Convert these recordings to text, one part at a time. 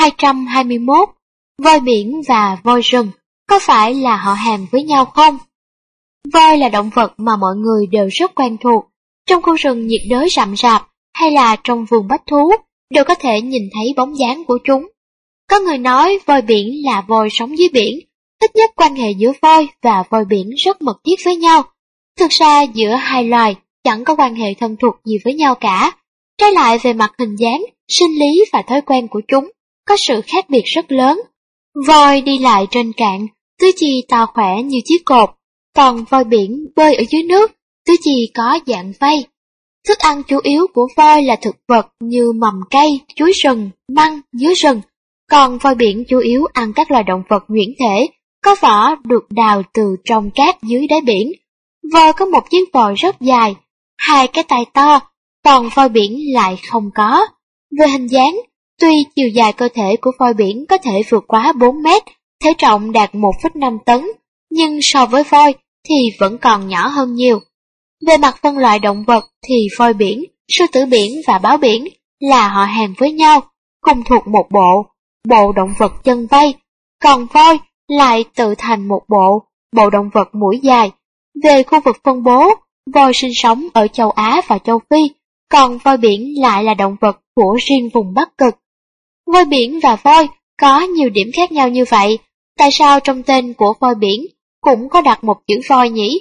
221. Voi biển và voi rừng có phải là họ hàng với nhau không? Voi là động vật mà mọi người đều rất quen thuộc. Trong khu rừng nhiệt đới rậm rạp hay là trong vườn bách thú đều có thể nhìn thấy bóng dáng của chúng. Có người nói voi biển là voi sống dưới biển, ít nhất quan hệ giữa voi và voi biển rất mật thiết với nhau. Thực ra giữa hai loài chẳng có quan hệ thân thuộc gì với nhau cả. Trái lại về mặt hình dáng, sinh lý và thói quen của chúng có sự khác biệt rất lớn. Voi đi lại trên cạn, tứ chi to khỏe như chiếc cột, còn voi biển bơi ở dưới nước, tứ chi có dạng vây. Thức ăn chủ yếu của voi là thực vật như mầm cây, chuối rừng, măng, dứa rừng, còn voi biển chủ yếu ăn các loài động vật nhuyễn thể, có vỏ được đào từ trong cát dưới đáy biển. Voi có một chiếc vòi rất dài, hai cái tai to, còn voi biển lại không có. Về hình dáng, tuy chiều dài cơ thể của voi biển có thể vượt quá 4 mét, thể trọng đạt 1,5 tấn, nhưng so với voi thì vẫn còn nhỏ hơn nhiều. Về mặt phân loại động vật thì voi biển, sư tử biển và báo biển là họ hàng với nhau, cùng thuộc một bộ, bộ động vật chân vây, còn voi lại tự thành một bộ, bộ động vật mũi dài. Về khu vực phân bố, voi sinh sống ở châu Á và châu Phi, còn voi biển lại là động vật của riêng vùng Bắc Cực. Voi biển và voi có nhiều điểm khác nhau như vậy, tại sao trong tên của voi biển cũng có đặt một chữ voi nhỉ?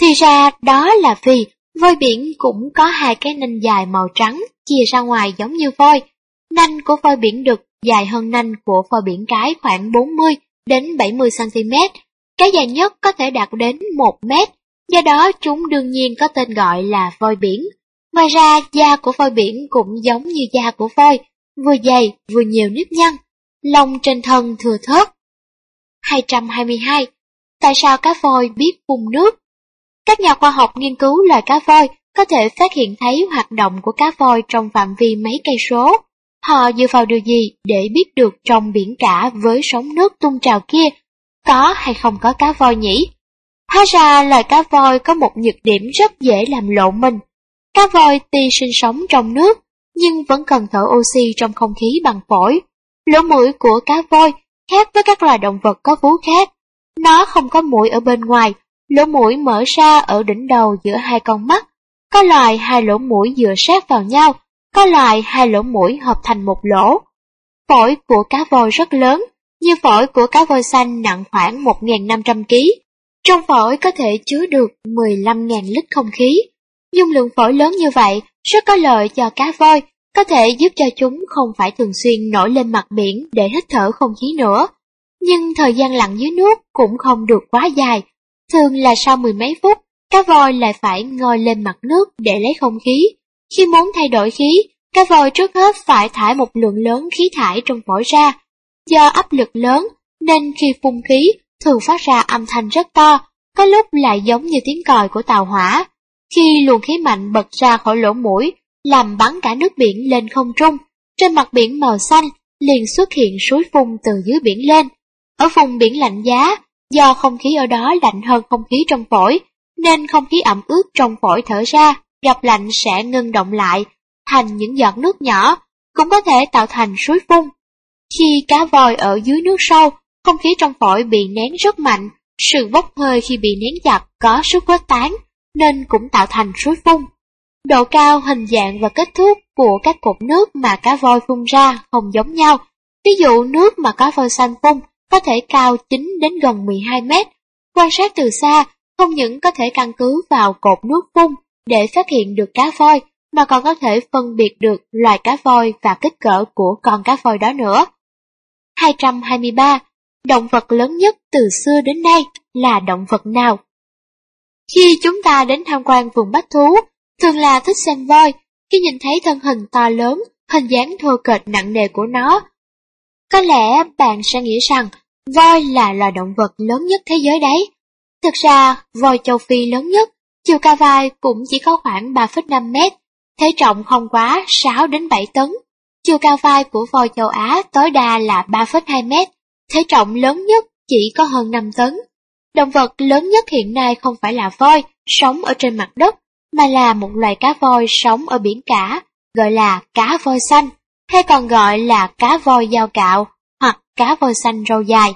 Thì ra đó là vì voi biển cũng có hai cái nanh dài màu trắng chia ra ngoài giống như voi. Nanh của voi biển đực dài hơn nanh của voi biển cái khoảng 40 đến 70 cm, cái dài nhất có thể đạt đến 1 mét, do đó chúng đương nhiên có tên gọi là voi biển. Ngoài ra, da của voi biển cũng giống như da của voi, vừa dày vừa nhiều nếp nhăn, lông trên thân thừa thớt. 222. Tại sao cá voi biết phun nước? Các nhà khoa học nghiên cứu loài cá voi có thể phát hiện thấy hoạt động của cá voi trong phạm vi mấy cây số. Họ dựa vào điều gì để biết được trong biển cả với sóng nước tung trào kia, có hay không có cá voi nhỉ? Hóa ra loài cá voi có một nhược điểm rất dễ làm lộ mình. Cá voi tuy sinh sống trong nước, nhưng vẫn cần thở oxy trong không khí bằng phổi. Lỗ mũi của cá voi khác với các loài động vật có vú khác. Nó không có mũi ở bên ngoài, lỗ mũi mở ra ở đỉnh đầu giữa hai con mắt. Có loài hai lỗ mũi dựa sát vào nhau, có loài hai lỗ mũi hợp thành một lỗ. Phổi của cá voi rất lớn, như phổi của cá voi xanh nặng khoảng 1.500 kg. Trong phổi có thể chứa được 15.000 lít không khí. Dung lượng phổi lớn như vậy rất có lợi cho cá voi, có thể giúp cho chúng không phải thường xuyên nổi lên mặt biển để hít thở không khí nữa. Nhưng thời gian lặn dưới nước cũng không được quá dài, thường là sau mười mấy phút, cá voi lại phải ngồi lên mặt nước để lấy không khí. Khi muốn thay đổi khí, cá voi trước hết phải thải một lượng lớn khí thải trong phổi ra. Do áp lực lớn, nên khi phun khí, thường phát ra âm thanh rất to, có lúc lại giống như tiếng còi của tàu hỏa. Khi luồng khí mạnh bật ra khỏi lỗ mũi, làm bắn cả nước biển lên không trung, trên mặt biển màu xanh liền xuất hiện suối phun từ dưới biển lên. Ở vùng biển lạnh giá, do không khí ở đó lạnh hơn không khí trong phổi, nên không khí ẩm ướt trong phổi thở ra, gặp lạnh sẽ ngưng động lại, thành những giọt nước nhỏ, cũng có thể tạo thành suối phun. Khi cá voi ở dưới nước sâu, không khí trong phổi bị nén rất mạnh, sự bốc hơi khi bị nén chặt có sức khuếch tán, nên cũng tạo thành suối phun. Độ cao, hình dạng và kích thước của các cột nước mà cá voi phun ra không giống nhau. Ví dụ nước mà cá voi xanh phun có thể cao 9 đến gần 12 mét. Quan sát từ xa, không những có thể căn cứ vào cột nước phun để phát hiện được cá voi, mà còn có thể phân biệt được loài cá voi và kích cỡ của con cá voi đó nữa. 223. Động vật lớn nhất từ xưa đến nay là động vật nào? Khi chúng ta đến tham quan vùng bách thú, thường là thích xem voi, khi nhìn thấy thân hình to lớn, hình dáng thô kệch nặng nề của nó. Có lẽ bạn sẽ nghĩ rằng voi là loài động vật lớn nhất thế giới đấy. Thực ra, voi châu Phi lớn nhất, chiều cao vai cũng chỉ có khoảng 3,5 mét, thể trọng không quá 6 đến 7 tấn. Chiều cao vai của voi châu Á tối đa là 3,2 mét, thể trọng lớn nhất chỉ có hơn 5 tấn. Động vật lớn nhất hiện nay không phải là voi, sống ở trên mặt đất, mà là một loài cá voi sống ở biển cả, gọi là cá voi xanh, hay còn gọi là cá voi dao cạo hoặc cá voi xanh râu dài.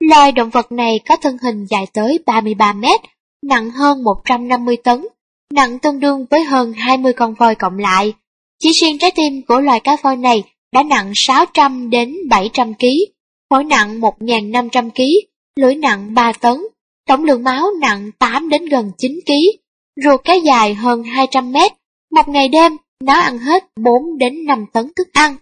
Loài động vật này có thân hình dài tới 33 mét, nặng hơn 150 tấn, nặng tương đương với hơn 20 con voi cộng lại. Chỉ riêng trái tim của loài cá voi này đã nặng 600 đến 700 kg, phổi nặng 1.500 kg, lưỡi nặng 3 tấn, tổng lượng máu nặng 8 đến gần 9 kg, ruột kéo dài hơn 200 mét. Một ngày đêm, nó ăn hết 4 đến 5 tấn thức ăn.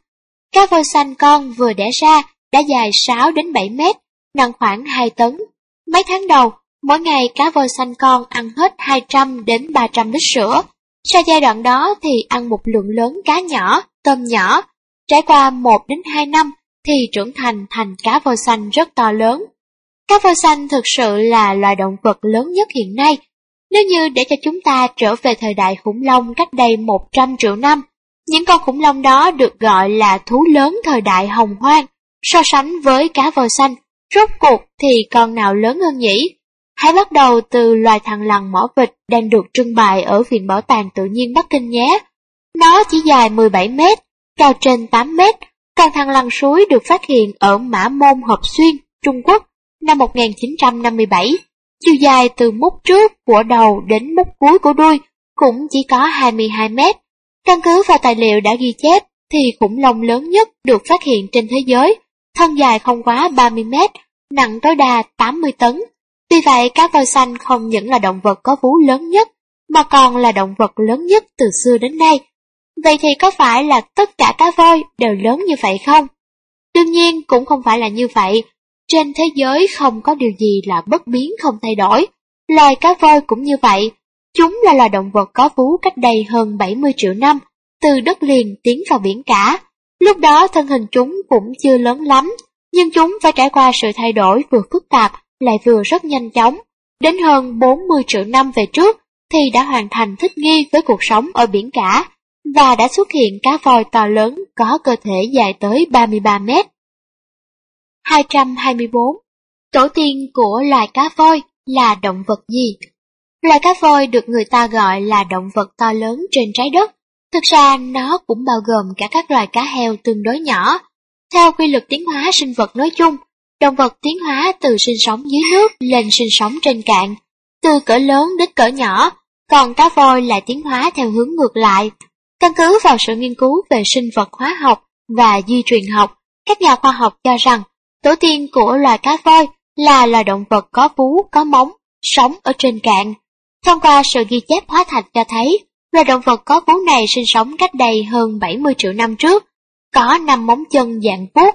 Cá voi xanh con vừa đẻ ra đã dài 6 đến 7 mét, nặng khoảng 2 tấn. Mấy tháng đầu, mỗi ngày cá voi xanh con ăn hết 200 đến 300 lít sữa. Sau giai đoạn đó thì ăn một lượng lớn cá nhỏ, tôm nhỏ. Trải qua 1 đến 2 năm thì trưởng thành thành cá voi xanh rất to lớn. Cá voi xanh thực sự là loài động vật lớn nhất hiện nay. Nếu như để cho chúng ta trở về thời đại khủng long cách đây 100 triệu năm, những con khủng long đó được gọi là thú lớn thời đại hồng hoang. So sánh với cá voi xanh, rốt cuộc thì con nào lớn hơn nhỉ? Hãy bắt đầu từ loài thằn lằn mỏ vịt đang được trưng bày ở Viện Bảo tàng Tự nhiên Bắc Kinh nhé. Nó chỉ dài 17 mét, cao trên 8 mét, còn thằn lằn suối được phát hiện ở Mã Môn Hợp Xuyên, Trung Quốc năm 1957. Chiều dài từ mút trước của đầu đến mút cuối của đuôi cũng chỉ có 22 mét. Căn cứ vào tài liệu đã ghi chép thì khủng long lớn nhất được phát hiện trên thế giới, thân dài không quá 30 mét, nặng tối đa 80 tấn. Tuy vậy, cá voi xanh không những là động vật có vú lớn nhất, mà còn là động vật lớn nhất từ xưa đến nay. Vậy thì có phải là tất cả cá voi đều lớn như vậy không? Đương nhiên cũng không phải là như vậy. Trên thế giới không có điều gì là bất biến không thay đổi. Loài cá voi cũng như vậy. Chúng là loài động vật có vú cách đây hơn 70 triệu năm, từ đất liền tiến vào biển cả. Lúc đó thân hình chúng cũng chưa lớn lắm, nhưng chúng phải trải qua sự thay đổi vừa phức tạp lại vừa rất nhanh chóng. Đến hơn 40 triệu năm về trước thì đã hoàn thành thích nghi với cuộc sống ở biển cả và đã xuất hiện cá voi to lớn có cơ thể dài tới 33 mét. 224. Tổ tiên của loài cá voi là động vật gì? Loài cá voi được người ta gọi là động vật to lớn trên trái đất. Thực ra nó cũng bao gồm cả các loài cá heo tương đối nhỏ. Theo quy luật tiến hóa sinh vật nói chung, động vật tiến hóa từ sinh sống dưới nước lên sinh sống trên cạn, từ cỡ lớn đến cỡ nhỏ, còn cá voi lại tiến hóa theo hướng ngược lại. Căn cứ vào sự nghiên cứu về sinh vật hóa học và di truyền học, các nhà khoa học cho rằng tổ tiên của loài cá voi là loài động vật có vú, có móng, sống ở trên cạn. Thông qua sự ghi chép hóa thạch cho thấy, loài động vật có vú này sinh sống cách đây hơn 70 triệu năm trước, có năm móng chân dạng vuốt,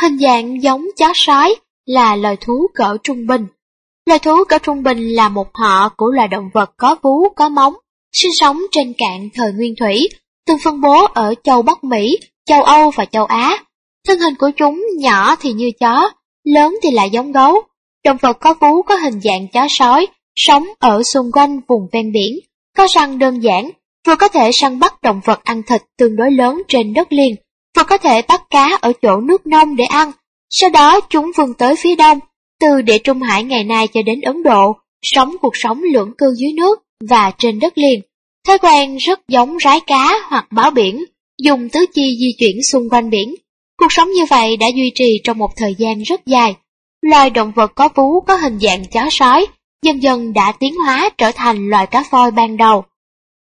hình dạng giống chó sói là loài thú cỡ trung bình. Loài thú cỡ trung bình là một họ của loài động vật có vú, có móng, sinh sống trên cạn thời nguyên thủy, từng phân bố ở châu Bắc Mỹ, châu Âu và châu Á. Thân hình của chúng nhỏ thì như chó, lớn thì lại giống gấu. Động vật có vú có hình dạng chó sói, sống ở xung quanh vùng ven biển, có răng đơn giản, vừa có thể săn bắt động vật ăn thịt tương đối lớn trên đất liền, vừa có thể bắt cá ở chỗ nước nông để ăn. Sau đó chúng vươn tới phía đông, từ địa Trung Hải ngày nay cho đến Ấn Độ, sống cuộc sống lưỡng cư dưới nước và trên đất liền. Thói quen rất giống rái cá hoặc báo biển, dùng tứ chi di chuyển xung quanh biển. Cuộc sống như vậy đã duy trì trong một thời gian rất dài. Loài động vật có vú có hình dạng chó sói, dần dần đã tiến hóa trở thành loài cá voi ban đầu.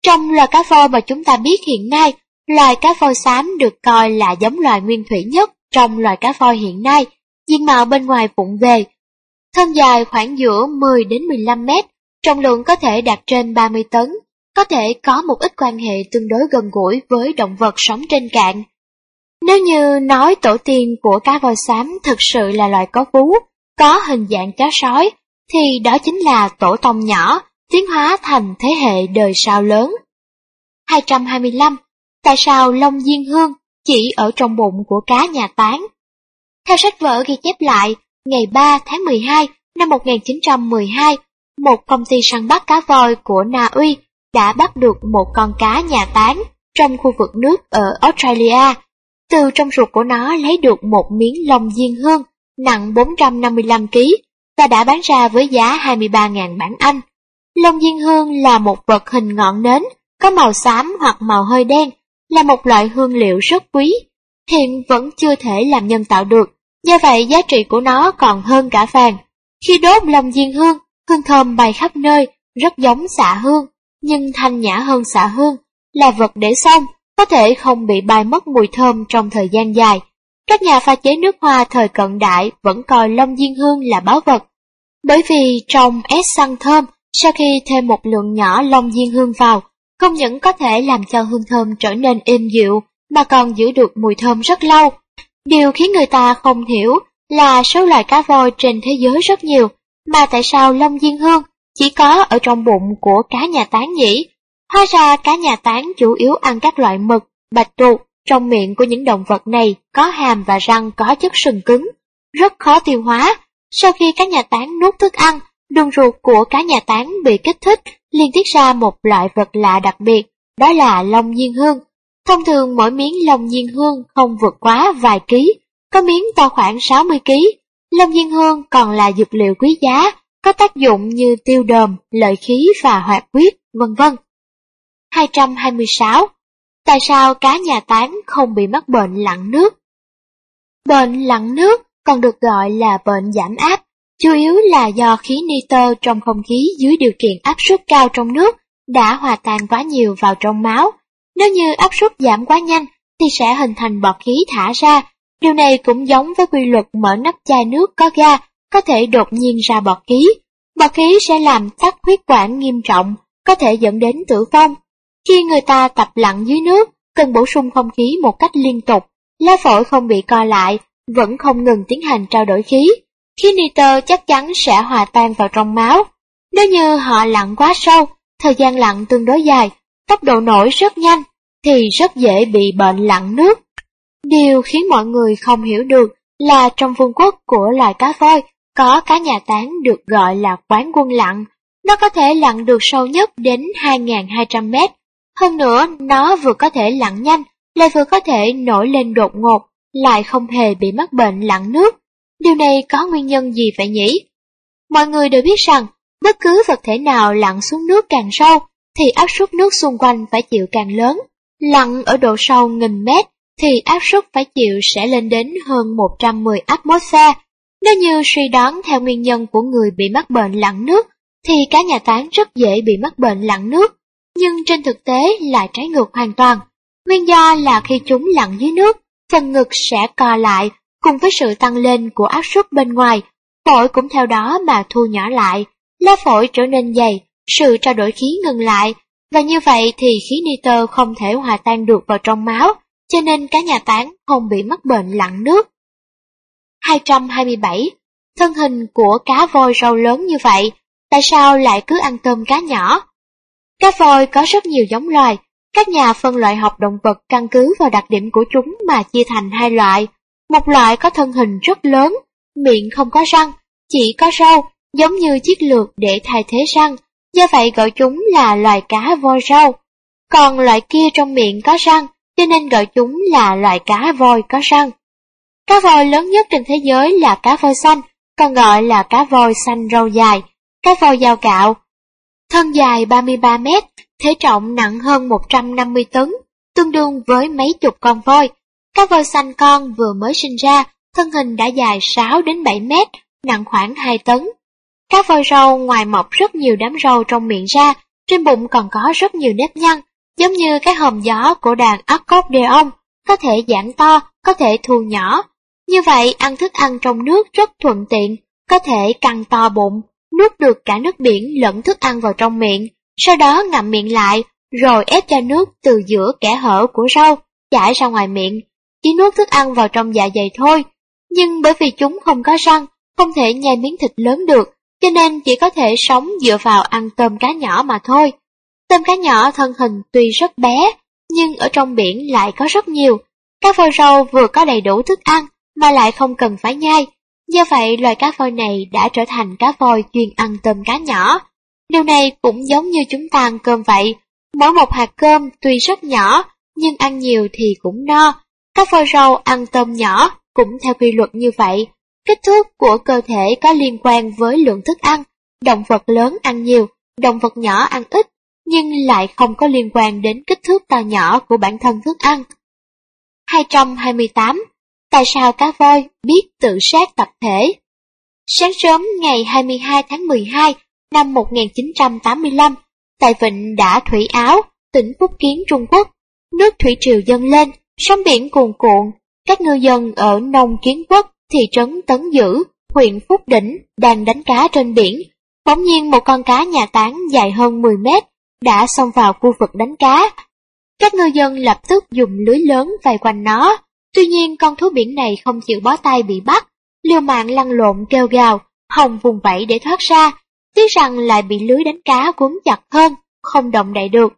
Trong loài cá voi mà chúng ta biết hiện nay, loài cá voi xám được coi là giống loài nguyên thủy nhất trong loài cá voi hiện nay, diện mạo bên ngoài vụng về. Thân dài khoảng giữa 10 đến 15 mét, trọng lượng có thể đạt trên 30 tấn, có thể có một ít quan hệ tương đối gần gũi với động vật sống trên cạn. Nếu như nói tổ tiên của cá voi xám thực sự là loài có vú, có hình dạng cá sói, thì đó chính là tổ tông nhỏ, tiến hóa thành thế hệ đời sau lớn. 225. Tại sao Long Diên Hương chỉ ở trong bụng của cá nhà tán? Theo sách vở ghi chép lại, ngày 3 tháng 12 năm 1912, một công ty săn bắt cá voi của Na Uy đã bắt được một con cá nhà tán trong khu vực nước ở Australia. Từ trong ruột của nó lấy được một miếng lông diên hương nặng 455 kg và đã bán ra với giá 23.000 bảng Anh. Lông diên hương là một vật hình ngọn nến, có màu xám hoặc màu hơi đen, là một loại hương liệu rất quý, hiện vẫn chưa thể làm nhân tạo được, do vậy giá trị của nó còn hơn cả vàng. Khi đốt lông diên hương, hương thơm bay khắp nơi, rất giống xạ hương, nhưng thanh nhã hơn xạ hương, là vật để xong, có thể không bị bay mất mùi thơm trong thời gian dài. Các nhà pha chế nước hoa thời cận đại vẫn coi long diên hương là báu vật. Bởi vì trong ép xăng thơm, sau khi thêm một lượng nhỏ long diên hương vào, không những có thể làm cho hương thơm trở nên êm dịu, mà còn giữ được mùi thơm rất lâu. Điều khiến người ta không hiểu là số loài cá voi trên thế giới rất nhiều, mà tại sao long diên hương chỉ có ở trong bụng của cá nhà tán nhỉ? Hóa ra cá nhà tán chủ yếu ăn các loại mực, bạch tuộc, trong miệng của những động vật này có hàm và răng có chất sừng cứng, rất khó tiêu hóa. Sau khi cá nhà tán nuốt thức ăn, đường ruột của cá nhà tán bị kích thích, liên tiết ra một loại vật lạ đặc biệt, đó là lông nhiên hương. Thông thường mỗi miếng lông nhiên hương không vượt quá vài ký, có miếng to khoảng 60 ký. Lông nhiên hương còn là dược liệu quý giá, có tác dụng như tiêu đờm, lợi khí và hoạt huyết, vân vân. 226. Tại sao cá nhà tán không bị mắc bệnh lặn nước? Bệnh lặn nước còn được gọi là bệnh giảm áp, chủ yếu là do khí nitơ trong không khí dưới điều kiện áp suất cao trong nước đã hòa tan quá nhiều vào trong máu. Nếu như áp suất giảm quá nhanh thì sẽ hình thành bọt khí thả ra. Điều này cũng giống với quy luật mở nắp chai nước có ga có thể đột nhiên ra bọt khí. Bọt khí sẽ làm tắc huyết quản nghiêm trọng, có thể dẫn đến tử vong. Khi người ta tập lặn dưới nước, cần bổ sung không khí một cách liên tục, lá phổi không bị co lại, vẫn không ngừng tiến hành trao đổi khí. Khí nitơ chắc chắn sẽ hòa tan vào trong máu. Nếu như họ lặn quá sâu, thời gian lặn tương đối dài, tốc độ nổi rất nhanh, thì rất dễ bị bệnh lặn nước. Điều khiến mọi người không hiểu được là trong vương quốc của loài cá voi có cá nhà tán được gọi là quán quân lặn. Nó có thể lặn được sâu nhất đến 2.200 mét. Hơn nữa, nó vừa có thể lặn nhanh, lại vừa có thể nổi lên đột ngột, lại không hề bị mắc bệnh lặn nước. Điều này có nguyên nhân gì vậy nhỉ? Mọi người đều biết rằng, bất cứ vật thể nào lặn xuống nước càng sâu, thì áp suất nước xung quanh phải chịu càng lớn. Lặn ở độ sâu nghìn mét, thì áp suất phải chịu sẽ lên đến hơn 110 atmosphere. Nếu như suy đoán theo nguyên nhân của người bị mắc bệnh lặn nước, thì cá nhà tán rất dễ bị mắc bệnh lặn nước, nhưng trên thực tế lại trái ngược hoàn toàn. Nguyên do là khi chúng lặn dưới nước, phần ngực sẽ co lại, cùng với sự tăng lên của áp suất bên ngoài, phổi cũng theo đó mà thu nhỏ lại, lá phổi trở nên dày, sự trao đổi khí ngừng lại, và như vậy thì khí nitơ không thể hòa tan được vào trong máu, cho nên cá nhà tán không bị mắc bệnh lặn nước. 227. Thân hình của cá voi râu lớn như vậy, tại sao lại cứ ăn tôm cá nhỏ? Cá voi có rất nhiều giống loài, các nhà phân loại học động vật căn cứ vào đặc điểm của chúng mà chia thành hai loại. Một loại có thân hình rất lớn, miệng không có răng, chỉ có râu, giống như chiếc lược để thay thế răng, do vậy gọi chúng là loài cá voi râu. Còn loại kia trong miệng có răng, cho nên gọi chúng là loài cá voi có răng. Cá voi lớn nhất trên thế giới là cá voi xanh, còn gọi là cá voi xanh râu dài, cá voi dao cạo. Thân dài 33 mét, thể trọng nặng hơn 150 tấn, tương đương với mấy chục con voi. Cá voi xanh con vừa mới sinh ra, thân hình đã dài 6 đến 7 mét, nặng khoảng 2 tấn. Cá voi râu ngoài mọc rất nhiều đám râu trong miệng ra, trên bụng còn có rất nhiều nếp nhăn, giống như cái hòm gió của đàn accordion, có thể giãn to, có thể thu nhỏ. Như vậy ăn thức ăn trong nước rất thuận tiện, có thể căng to bụng, nuốt được cả nước biển lẫn thức ăn vào trong miệng, sau đó ngậm miệng lại, rồi ép cho nước từ giữa kẽ hở của rau chảy ra ngoài miệng, chỉ nuốt thức ăn vào trong dạ dày thôi. Nhưng bởi vì chúng không có răng, không thể nhai miếng thịt lớn được, cho nên chỉ có thể sống dựa vào ăn tôm cá nhỏ mà thôi. Tôm cá nhỏ thân hình tuy rất bé, nhưng ở trong biển lại có rất nhiều. Các voi râu vừa có đầy đủ thức ăn, mà lại không cần phải nhai. Do vậy, loài cá voi này đã trở thành cá voi chuyên ăn tôm cá nhỏ. Điều này cũng giống như chúng ta ăn cơm vậy. Mỗi một hạt cơm tuy rất nhỏ, nhưng ăn nhiều thì cũng no. Cá voi râu ăn tôm nhỏ cũng theo quy luật như vậy. Kích thước của cơ thể có liên quan với lượng thức ăn. Động vật lớn ăn nhiều, động vật nhỏ ăn ít, nhưng lại không có liên quan đến kích thước to nhỏ của bản thân thức ăn. 228 Tại sao cá voi biết tự sát tập thể? Sáng sớm ngày 22 tháng 12 năm 1985, tại vịnh đã Thủy Áo, tỉnh Phúc Kiến Trung Quốc, nước thủy triều dâng lên, sóng biển cuồn cuộn, các ngư dân ở nông kiến quốc, thị trấn Tấn Dữ, huyện Phúc Đỉnh đang đánh cá trên biển. Bỗng nhiên một con cá nhà tán dài hơn 10 mét đã xông vào khu vực đánh cá. Các ngư dân lập tức dùng lưới lớn vây quanh nó. Tuy nhiên con thú biển này không chịu bó tay bị bắt, liều mạng lăn lộn kêu gào, hồng vùng vẫy để thoát ra, tiếc rằng lại bị lưới đánh cá cuốn chặt hơn, không động đậy được.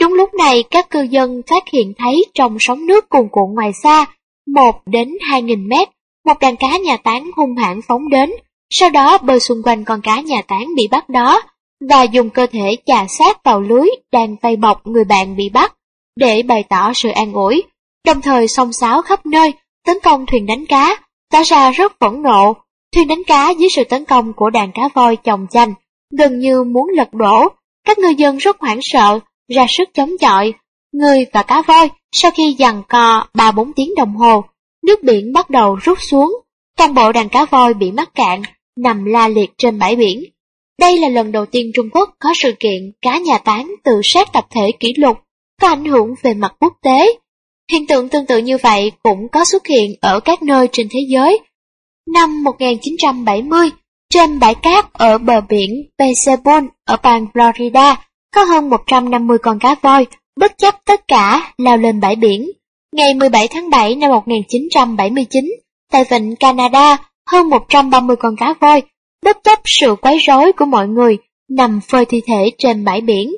Đúng lúc này các cư dân phát hiện thấy trong sóng nước cuồn cuộn ngoài xa, một đến hai nghìn mét, một đàn cá nhà tán hung hãn phóng đến, sau đó bơi xung quanh con cá nhà tán bị bắt đó, và dùng cơ thể chà sát vào lưới đang vây bọc người bạn bị bắt, để bày tỏ sự an ủi, đồng thời xông xáo khắp nơi, tấn công thuyền đánh cá, tỏ ra rất phẫn nộ. Thuyền đánh cá dưới sự tấn công của đàn cá voi chồng chành, gần như muốn lật đổ, các ngư dân rất hoảng sợ, ra sức chống chọi. Người và cá voi sau khi giằng co 3-4 tiếng đồng hồ, nước biển bắt đầu rút xuống, toàn bộ đàn cá voi bị mắc cạn, nằm la liệt trên bãi biển. Đây là lần đầu tiên Trung Quốc có sự kiện cá nhà tán tự sát tập thể kỷ lục, có ảnh hưởng về mặt quốc tế. Hiện tượng tương tự như vậy cũng có xuất hiện ở các nơi trên thế giới. Năm 1970, trên bãi cát ở bờ biển Pesebon ở bang Florida, có hơn 150 con cá voi, bất chấp tất cả, lao lên bãi biển. Ngày 17 tháng 7 năm 1979, tại vịnh Canada, hơn 130 con cá voi, bất chấp sự quấy rối của mọi người, nằm phơi thi thể trên bãi biển.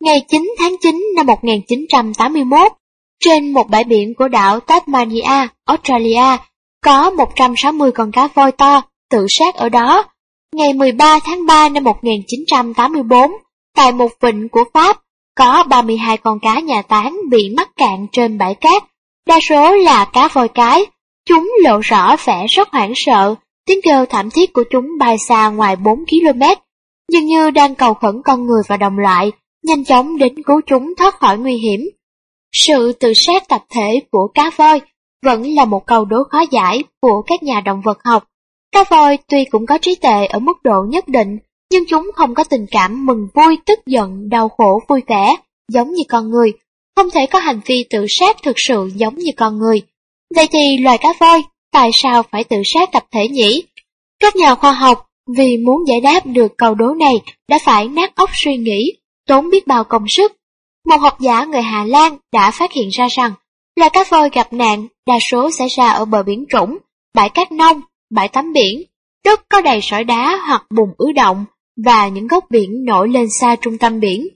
Ngày 9 tháng 9 năm 1981, trên một bãi biển của đảo Tasmania, Australia, có 160 con cá voi to tự sát ở đó. Ngày 13 tháng 3 năm 1984, tại một vịnh của Pháp, có 32 con cá nhà tán bị mắc cạn trên bãi cát, đa số là cá voi cái. Chúng lộ rõ vẻ rất hoảng sợ, tiếng kêu thảm thiết của chúng bay xa ngoài 4 km, dường như đang cầu khẩn con người và đồng loại, nhanh chóng đến cứu chúng thoát khỏi nguy hiểm. Sự tự sát tập thể của cá voi vẫn là một câu đố khó giải của các nhà động vật học. Cá voi tuy cũng có trí tuệ ở mức độ nhất định, nhưng chúng không có tình cảm mừng vui, tức giận, đau khổ, vui vẻ, giống như con người, không thể có hành vi tự sát thực sự giống như con người. Vậy thì loài cá voi, tại sao phải tự sát tập thể nhỉ? Các nhà khoa học vì muốn giải đáp được câu đố này đã phải nát óc suy nghĩ, tốn biết bao công sức. Một học giả người Hà Lan đã phát hiện ra rằng là cá voi gặp nạn đa số xảy ra ở bờ biển trũng, bãi cát nông, bãi tắm biển, đất có đầy sỏi đá hoặc bùn ứ động và những góc biển nổi lên xa trung tâm biển.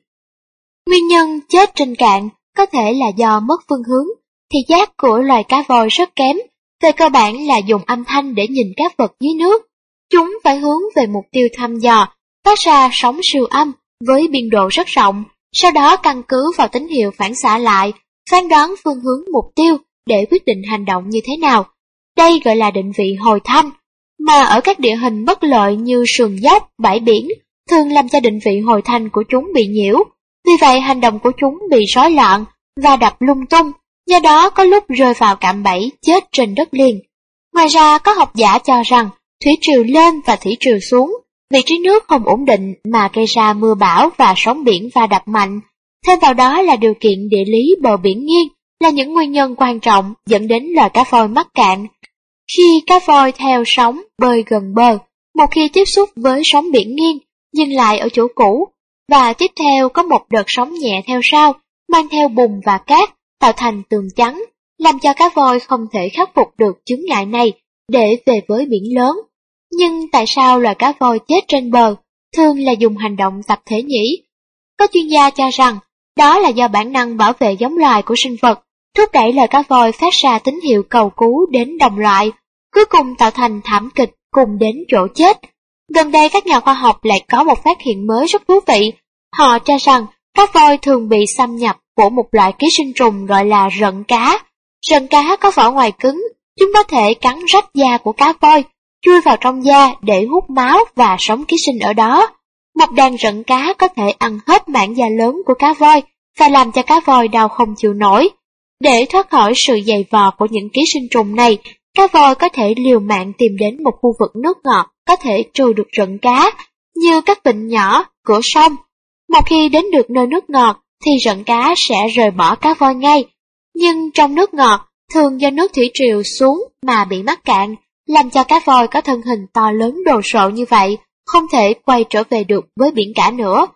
Nguyên nhân chết trên cạn có thể là do mất phương hướng, thì giác của loài cá voi rất kém, về cơ bản là dùng âm thanh để nhìn các vật dưới nước. Chúng phải hướng về mục tiêu thăm dò, phát ra sóng siêu âm với biên độ rất rộng, sau đó căn cứ vào tín hiệu phản xạ lại, phán đoán phương hướng mục tiêu để quyết định hành động như thế nào. Đây gọi là định vị hồi thanh, mà ở các địa hình bất lợi như sườn dốc, bãi biển, thường làm cho định vị hồi thanh của chúng bị nhiễu. Vì vậy hành động của chúng bị rối loạn và đập lung tung, do đó có lúc rơi vào cạm bẫy chết trên đất liền. Ngoài ra có học giả cho rằng thủy triều lên và thủy triều xuống, vị trí nước không ổn định mà gây ra mưa bão và sóng biển va đập mạnh. Thêm vào đó là điều kiện địa lý bờ biển nghiêng là những nguyên nhân quan trọng dẫn đến loài cá voi mắc cạn. Khi cá voi theo sóng bơi gần bờ, một khi tiếp xúc với sóng biển nghiêng, dừng lại ở chỗ cũ, và tiếp theo có một đợt sóng nhẹ theo sau, mang theo bùn và cát, tạo thành tường trắng, làm cho cá voi không thể khắc phục được chứng ngại này để về với biển lớn. Nhưng tại sao loài cá voi chết trên bờ thường là dùng hành động tập thể nhỉ? Có chuyên gia cho rằng đó là do bản năng bảo vệ giống loài của sinh vật, thúc đẩy loài cá voi phát ra tín hiệu cầu cứu đến đồng loại, cuối cùng tạo thành thảm kịch cùng đến chỗ chết. Gần đây các nhà khoa học lại có một phát hiện mới rất thú vị. Họ cho rằng cá voi thường bị xâm nhập của một loại ký sinh trùng gọi là rận cá. Rận cá có vỏ ngoài cứng, chúng có thể cắn rách da của cá voi, chui vào trong da để hút máu và sống ký sinh ở đó. Một đàn rận cá có thể ăn hết mảng da lớn của cá voi và làm cho cá voi đau không chịu nổi. Để thoát khỏi sự dày vò của những ký sinh trùng này, cá voi có thể liều mạng tìm đến một khu vực nước ngọt có thể trôi được rận cá, như các vịnh nhỏ, cửa sông. Một khi đến được nơi nước ngọt, thì rận cá sẽ rời bỏ cá voi ngay. Nhưng trong nước ngọt, thường do nước thủy triều xuống mà bị mắc cạn, làm cho cá voi có thân hình to lớn đồ sộ như vậy, không thể quay trở về được với biển cả nữa.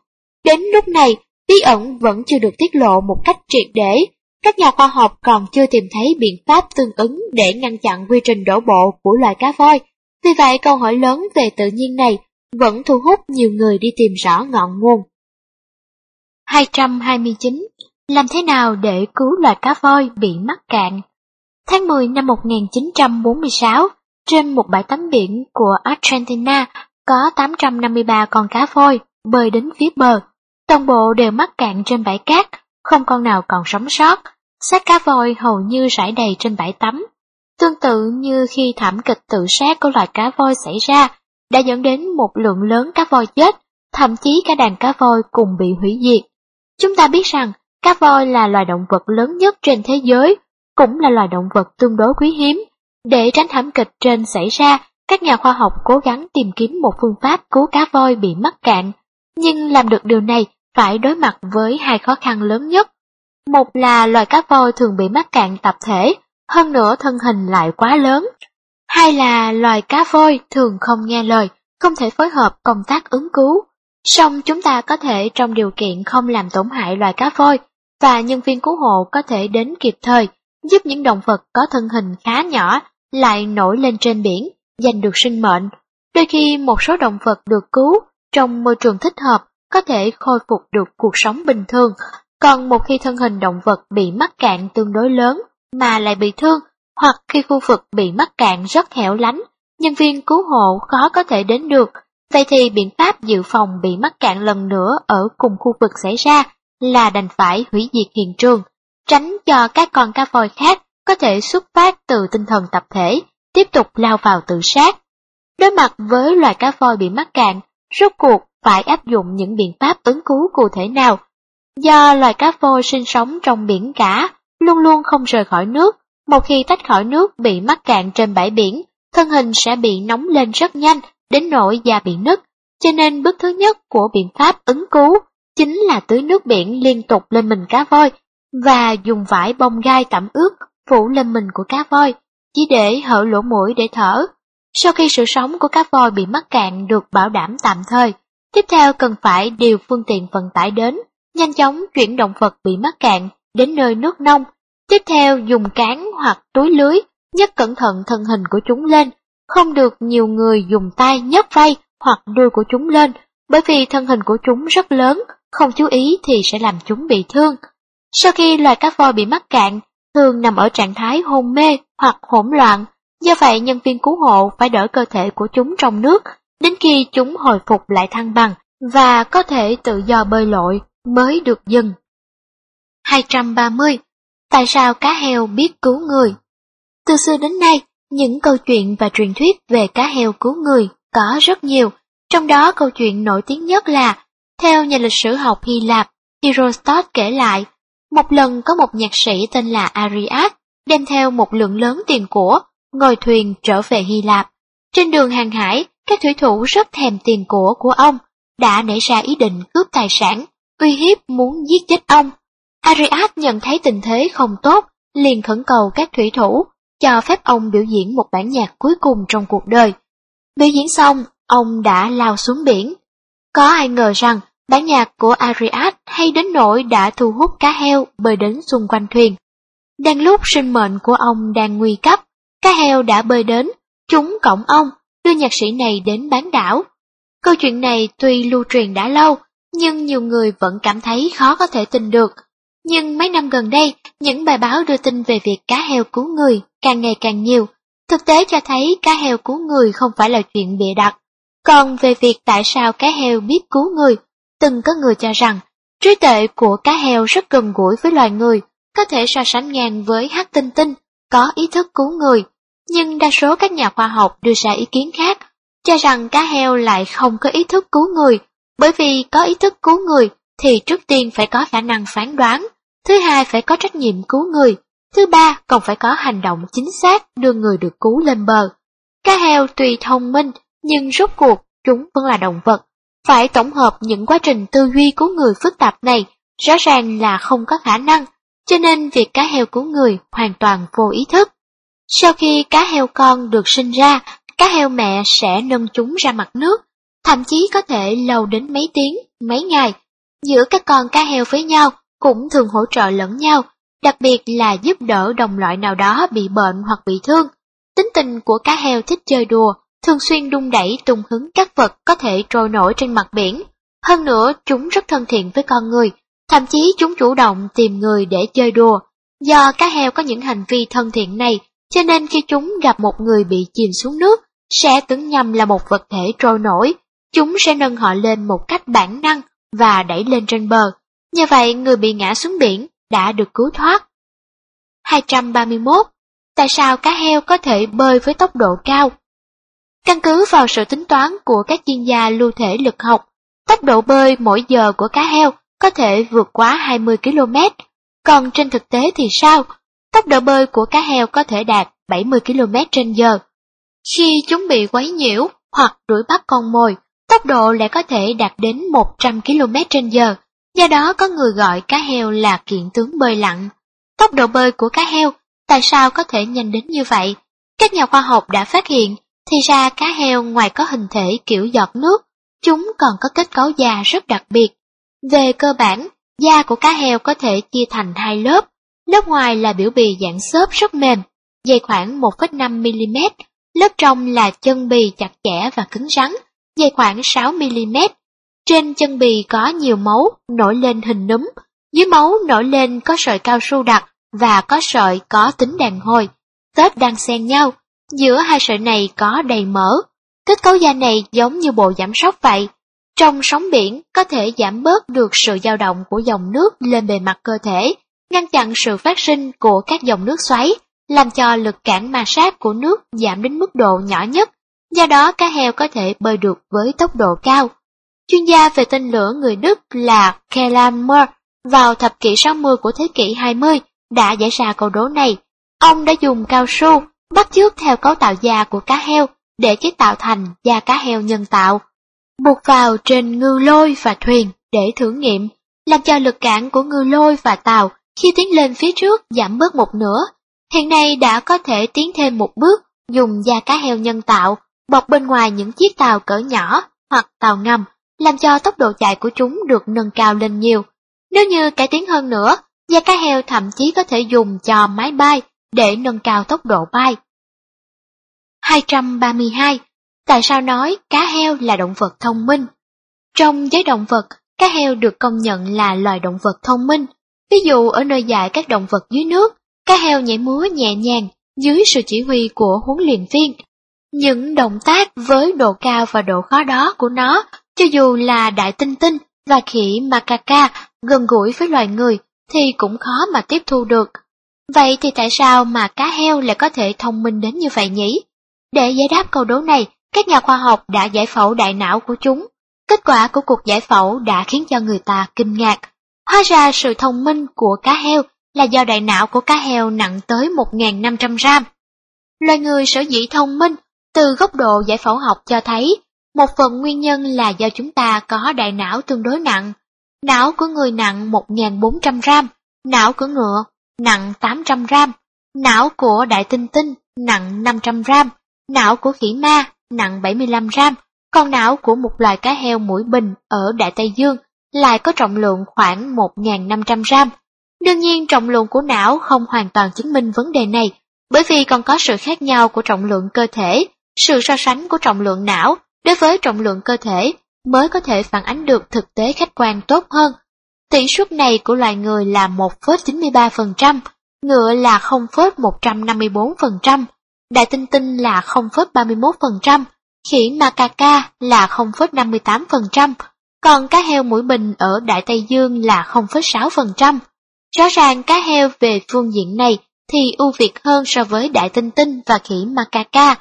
Đến lúc này, bí ẩn vẫn chưa được tiết lộ một cách triệt để. Các nhà khoa học còn chưa tìm thấy biện pháp tương ứng để ngăn chặn quy trình đổ bộ của loài cá voi. Vì vậy câu hỏi lớn về tự nhiên này vẫn thu hút nhiều người đi tìm rõ ngọn nguồn. 229. Làm thế nào để cứu loài cá voi bị mắc cạn? Tháng 10 năm 1946, trên một bãi tắm biển của Argentina có 853 con cá voi bơi đến phía bờ. Toàn bộ đều mắc cạn trên bãi cát, không con nào còn sống sót. Xác cá voi hầu như rải đầy trên bãi tắm. Tương tự như khi thảm kịch tự sát của loài cá voi xảy ra, đã dẫn đến một lượng lớn cá voi chết, thậm chí cả đàn cá voi cùng bị hủy diệt. Chúng ta biết rằng cá voi là loài động vật lớn nhất trên thế giới, cũng là loài động vật tương đối quý hiếm. Để tránh thảm kịch trên xảy ra, các nhà khoa học cố gắng tìm kiếm một phương pháp cứu cá voi bị mắc cạn. Nhưng làm được điều này phải đối mặt với hai khó khăn lớn nhất. Một là loài cá voi thường bị mắc cạn tập thể, hơn nữa thân hình lại quá lớn. Hai là loài cá voi thường không nghe lời, không thể phối hợp công tác ứng cứu. Song chúng ta có thể trong điều kiện không làm tổn hại loài cá voi, và nhân viên cứu hộ có thể đến kịp thời, giúp những động vật có thân hình khá nhỏ lại nổi lên trên biển, giành được sinh mệnh. Đôi khi một số động vật được cứu trong môi trường thích hợp có thể khôi phục được cuộc sống bình thường, còn một khi thân hình động vật bị mắc cạn tương đối lớn mà lại bị thương, hoặc khi khu vực bị mắc cạn rất hẻo lánh, nhân viên cứu hộ khó có thể đến được, vậy thì biện pháp dự phòng bị mắc cạn lần nữa ở cùng khu vực xảy ra là đành phải hủy diệt hiện trường, tránh cho các con cá voi khác có thể xuất phát từ tinh thần tập thể, tiếp tục lao vào tự sát. Đối mặt với loài cá voi bị mắc cạn, rốt cuộc phải áp dụng những biện pháp ứng cứu cụ thể nào. Do loài cá voi sinh sống trong biển cả, luôn luôn không rời khỏi nước, một khi tách khỏi nước bị mắc cạn trên bãi biển, thân hình sẽ bị nóng lên rất nhanh, đến nỗi da bị nứt. Cho nên bước thứ nhất của biện pháp ứng cứu chính là tưới nước biển liên tục lên mình cá voi và dùng vải bông gai tẩm ướt phủ lên mình của cá voi, chỉ để hở lỗ mũi để thở. Sau khi sự sống của cá voi bị mắc cạn được bảo đảm tạm thời, tiếp theo cần phải điều phương tiện vận tải đến, nhanh chóng chuyển động vật bị mắc cạn đến nơi nước nông. Tiếp theo dùng cán hoặc túi lưới, nhấc cẩn thận thân hình của chúng lên, không được nhiều người dùng tay nhấc vai hoặc đuôi của chúng lên, bởi vì thân hình của chúng rất lớn, không chú ý thì sẽ làm chúng bị thương. Sau khi loài cá voi bị mắc cạn, thường nằm ở trạng thái hôn mê hoặc hỗn loạn, do vậy nhân viên cứu hộ phải đỡ cơ thể của chúng trong nước đến khi chúng hồi phục lại thăng bằng và có thể tự do bơi lội mới được dừng. 230. Tại sao cá heo biết cứu người? Từ xưa đến nay, những câu chuyện và truyền thuyết về cá heo cứu người có rất nhiều, trong đó câu chuyện nổi tiếng nhất là, theo nhà lịch sử học Hy Lạp, Herodotus kể lại, một lần có một nhạc sĩ tên là Ariad đem theo một lượng lớn tiền của, ngồi thuyền trở về Hy Lạp. Trên đường hàng hải, các thủy thủ rất thèm tiền của của ông, đã nảy ra ý định cướp tài sản, uy hiếp muốn giết chết ông. Ariad nhận thấy tình thế không tốt, liền khẩn cầu các thủy thủ, cho phép ông biểu diễn một bản nhạc cuối cùng trong cuộc đời. Biểu diễn xong, ông đã lao xuống biển. Có ai ngờ rằng bản nhạc của Ariad hay đến nỗi đã thu hút cá heo bơi đến xung quanh thuyền. Đang lúc sinh mệnh của ông đang nguy cấp, cá heo đã bơi đến, chúng cổng ông, đưa nhạc sĩ này đến bán đảo. Câu chuyện này tuy lưu truyền đã lâu, nhưng nhiều người vẫn cảm thấy khó có thể tin được. Nhưng mấy năm gần đây, những bài báo đưa tin về việc cá heo cứu người càng ngày càng nhiều. Thực tế cho thấy cá heo cứu người không phải là chuyện bịa đặt. Còn về việc tại sao cá heo biết cứu người, từng có người cho rằng trí tuệ của cá heo rất gần gũi với loài người, có thể so sánh ngang với hắc tinh tinh, có ý thức cứu người. Nhưng đa số các nhà khoa học đưa ra ý kiến khác, cho rằng cá heo lại không có ý thức cứu người, bởi vì có ý thức cứu người thì trước tiên phải có khả năng phán đoán, thứ hai phải có trách nhiệm cứu người, Thứ ba, còn phải có hành động chính xác đưa người được cứu lên bờ. Cá heo tuy thông minh, nhưng rốt cuộc chúng vẫn là động vật. Phải tổng hợp những quá trình tư duy của người phức tạp này, rõ ràng là không có khả năng, cho nên việc cá heo cứu người hoàn toàn vô ý thức. Sau khi cá heo con được sinh ra, cá heo mẹ sẽ nâng chúng ra mặt nước, thậm chí có thể lâu đến mấy tiếng, mấy ngày. Giữa các con cá heo với nhau cũng thường hỗ trợ lẫn nhau, đặc biệt là giúp đỡ đồng loại nào đó bị bệnh hoặc bị thương. Tính tình của cá heo thích chơi đùa, thường xuyên đung đẩy tung hứng các vật có thể trôi nổi trên mặt biển. Hơn nữa, chúng rất thân thiện với con người, thậm chí chúng chủ động tìm người để chơi đùa. Do cá heo có những hành vi thân thiện này, cho nên khi chúng gặp một người bị chìm xuống nước, sẽ tưởng nhầm là một vật thể trôi nổi, chúng sẽ nâng họ lên một cách bản năng và đẩy lên trên bờ. Như vậy người bị ngã xuống biển đã được cứu thoát. 231. Tại sao cá heo có thể bơi với tốc độ cao? Căn cứ vào sự tính toán của các chuyên gia lưu thể lực học, tốc độ bơi mỗi giờ của cá heo có thể vượt quá 20 km, còn trên thực tế thì sao? Tốc độ bơi của cá heo có thể đạt 70 km trên giờ. Khi chúng bị quấy nhiễu hoặc đuổi bắt con mồi, tốc độ lại có thể đạt đến 100 km trên giờ, do đó có người gọi cá heo là kiện tướng bơi lặn. Tốc độ bơi của cá heo tại sao có thể nhanh đến như vậy? Các nhà khoa học đã phát hiện, thì ra cá heo ngoài có hình thể kiểu giọt nước, chúng còn có kết cấu da rất đặc biệt. Về cơ bản, da của cá heo có thể chia thành hai lớp, lớp ngoài là biểu bì dạng xốp rất mềm, dày khoảng 1,5mm, lớp trong là chân bì chặt chẽ và cứng rắn, dày khoảng 6mm. Trên chân bì có nhiều máu nổi lên hình núm, dưới máu nổi lên có sợi cao su đặc và có sợi có tính đàn hồi, tết đang xen nhau, giữa hai sợi này có đầy mỡ. Kết cấu da này giống như bộ giảm sóc vậy. Trong sóng biển có thể giảm bớt được sự dao động của dòng nước lên bề mặt cơ thể, ngăn chặn sự phát sinh của các dòng nước xoáy, làm cho lực cản ma sát của nước giảm đến mức độ nhỏ nhất, do đó cá heo có thể bơi được với tốc độ cao. Chuyên gia về tên lửa người Đức là Kellan Moore vào thập kỷ 60 của thế kỷ 20 đã giải ra câu đố này. Ông đã dùng cao su bắt chước theo cấu tạo da của cá heo để chế tạo thành da cá heo nhân tạo, buộc vào trên ngư lôi và thuyền để thử nghiệm, làm cho lực cản của ngư lôi và tàu khi tiến lên phía trước giảm bớt một nửa. Hiện nay đã có thể tiến thêm một bước, dùng da cá heo nhân tạo, bọc bên ngoài những chiếc tàu cỡ nhỏ hoặc tàu ngầm, làm cho tốc độ chạy của chúng được nâng cao lên nhiều. Nếu như cải tiến hơn nữa, da cá heo thậm chí có thể dùng cho máy bay để nâng cao tốc độ bay. 232. Tại sao nói cá heo là động vật thông minh? Trong giới động vật, cá heo được công nhận là loài động vật thông minh. Ví dụ ở nơi dạy các động vật dưới nước, cá heo nhảy múa nhẹ nhàng dưới sự chỉ huy của huấn luyện viên. Những động tác với độ cao và độ khó đó của nó, cho dù là đại tinh tinh và khỉ macaca gần gũi với loài người, thì cũng khó mà tiếp thu được. Vậy thì tại sao mà cá heo lại có thể thông minh đến như vậy nhỉ? Để giải đáp câu đố này, các nhà khoa học đã giải phẫu đại não của chúng. Kết quả của cuộc giải phẫu đã khiến cho người ta kinh ngạc. Hóa ra sự thông minh của cá heo là do đại não của cá heo nặng tới 1.500 gram. Loài người sở dĩ thông minh, từ góc độ giải phẫu học cho thấy, một phần nguyên nhân là do chúng ta có đại não tương đối nặng. Não của người nặng 1.400 gram, não của ngựa nặng 800 gram, não của đại tinh tinh nặng 500 gram, não của khỉ ma nặng 75 gram, còn não của một loài cá heo mũi bình ở Đại Tây Dương lại có trọng lượng khoảng 1.500 gram. Đương nhiên trọng lượng của não không hoàn toàn chứng minh vấn đề này, bởi vì còn có sự khác nhau của trọng lượng cơ thể, sự so sánh của trọng lượng não đối với trọng lượng cơ thể mới có thể phản ánh được thực tế khách quan tốt hơn. Tỷ suất này của loài người là 1,93%, ngựa là 0,154%, đại tinh tinh là 0,31%, khỉ macaca là 0,58%, còn cá heo mũi bình ở Đại Tây Dương là 0,6%. Rõ ràng cá heo về phương diện này thì ưu việt hơn so với đại tinh tinh và khỉ macaca.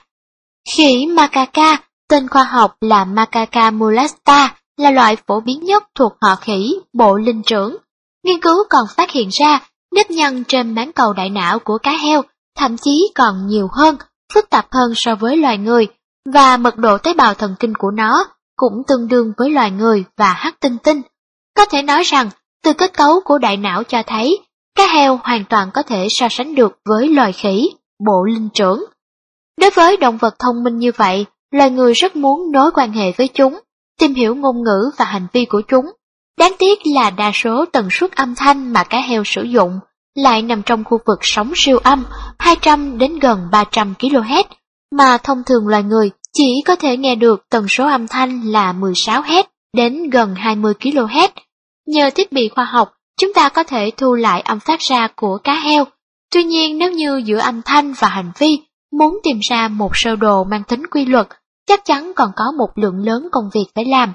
Khỉ macaca, tên khoa học là Macaca molasta, là loại phổ biến nhất thuộc họ khỉ, bộ linh trưởng. Nghiên cứu còn phát hiện ra nếp nhăn trên máng cầu đại não của cá heo thậm chí còn nhiều hơn, phức tạp hơn so với loài người, và mật độ tế bào thần kinh của nó cũng tương đương với loài người và hắc tinh tinh. Có thể nói rằng, từ kết cấu của đại não cho thấy, cá heo hoàn toàn có thể so sánh được với loài khỉ, bộ linh trưởng. Đối với động vật thông minh như vậy, loài người rất muốn nối quan hệ với chúng, tìm hiểu ngôn ngữ và hành vi của chúng. Đáng tiếc là đa số tần suất âm thanh mà cá heo sử dụng lại nằm trong khu vực sóng siêu âm 200 đến gần 300 kHz, mà thông thường loài người chỉ có thể nghe được tần số âm thanh là 16 Hz đến gần 20 kHz. Nhờ thiết bị khoa học, chúng ta có thể thu lại âm phát ra của cá heo. Tuy nhiên nếu như giữa âm thanh và hành vi muốn tìm ra một sơ đồ mang tính quy luật, chắc chắn còn có một lượng lớn công việc phải làm.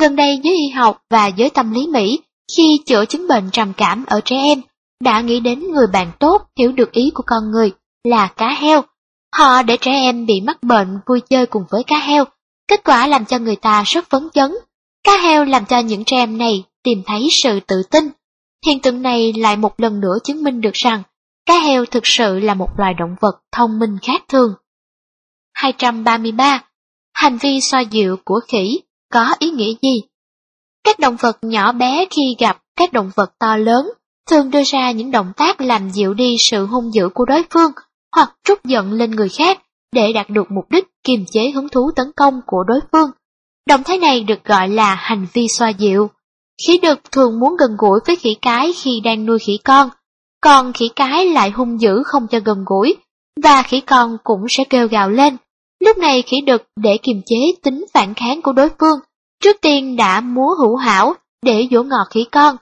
Gần đây giới y học và giới tâm lý Mỹ khi chữa chứng bệnh trầm cảm ở trẻ em đã nghĩ đến người bạn tốt hiểu được ý của con người là cá heo. Họ để trẻ em bị mắc bệnh vui chơi cùng với cá heo, kết quả làm cho người ta rất phấn chấn. Cá heo làm cho những trẻ em này tìm thấy sự tự tin. Hiện tượng này lại một lần nữa chứng minh được rằng cá heo thực sự là một loài động vật thông minh khác thường. 233. Hành vi xoa dịu của khỉ có ý nghĩa gì? Các động vật nhỏ bé khi gặp các động vật to lớn thường đưa ra những động tác làm dịu đi sự hung dữ của đối phương hoặc trút giận lên người khác để đạt được mục đích kiềm chế hứng thú tấn công của đối phương. Động thái này được gọi là hành vi xoa dịu. Khỉ đực thường muốn gần gũi với khỉ cái khi đang nuôi khỉ con, còn khỉ cái lại hung dữ không cho gần gũi, và khỉ con cũng sẽ kêu gào lên. Lúc này khỉ đực để kiềm chế tính phản kháng của đối phương, trước tiên đã múa hữu hảo để dỗ ngọt khỉ con,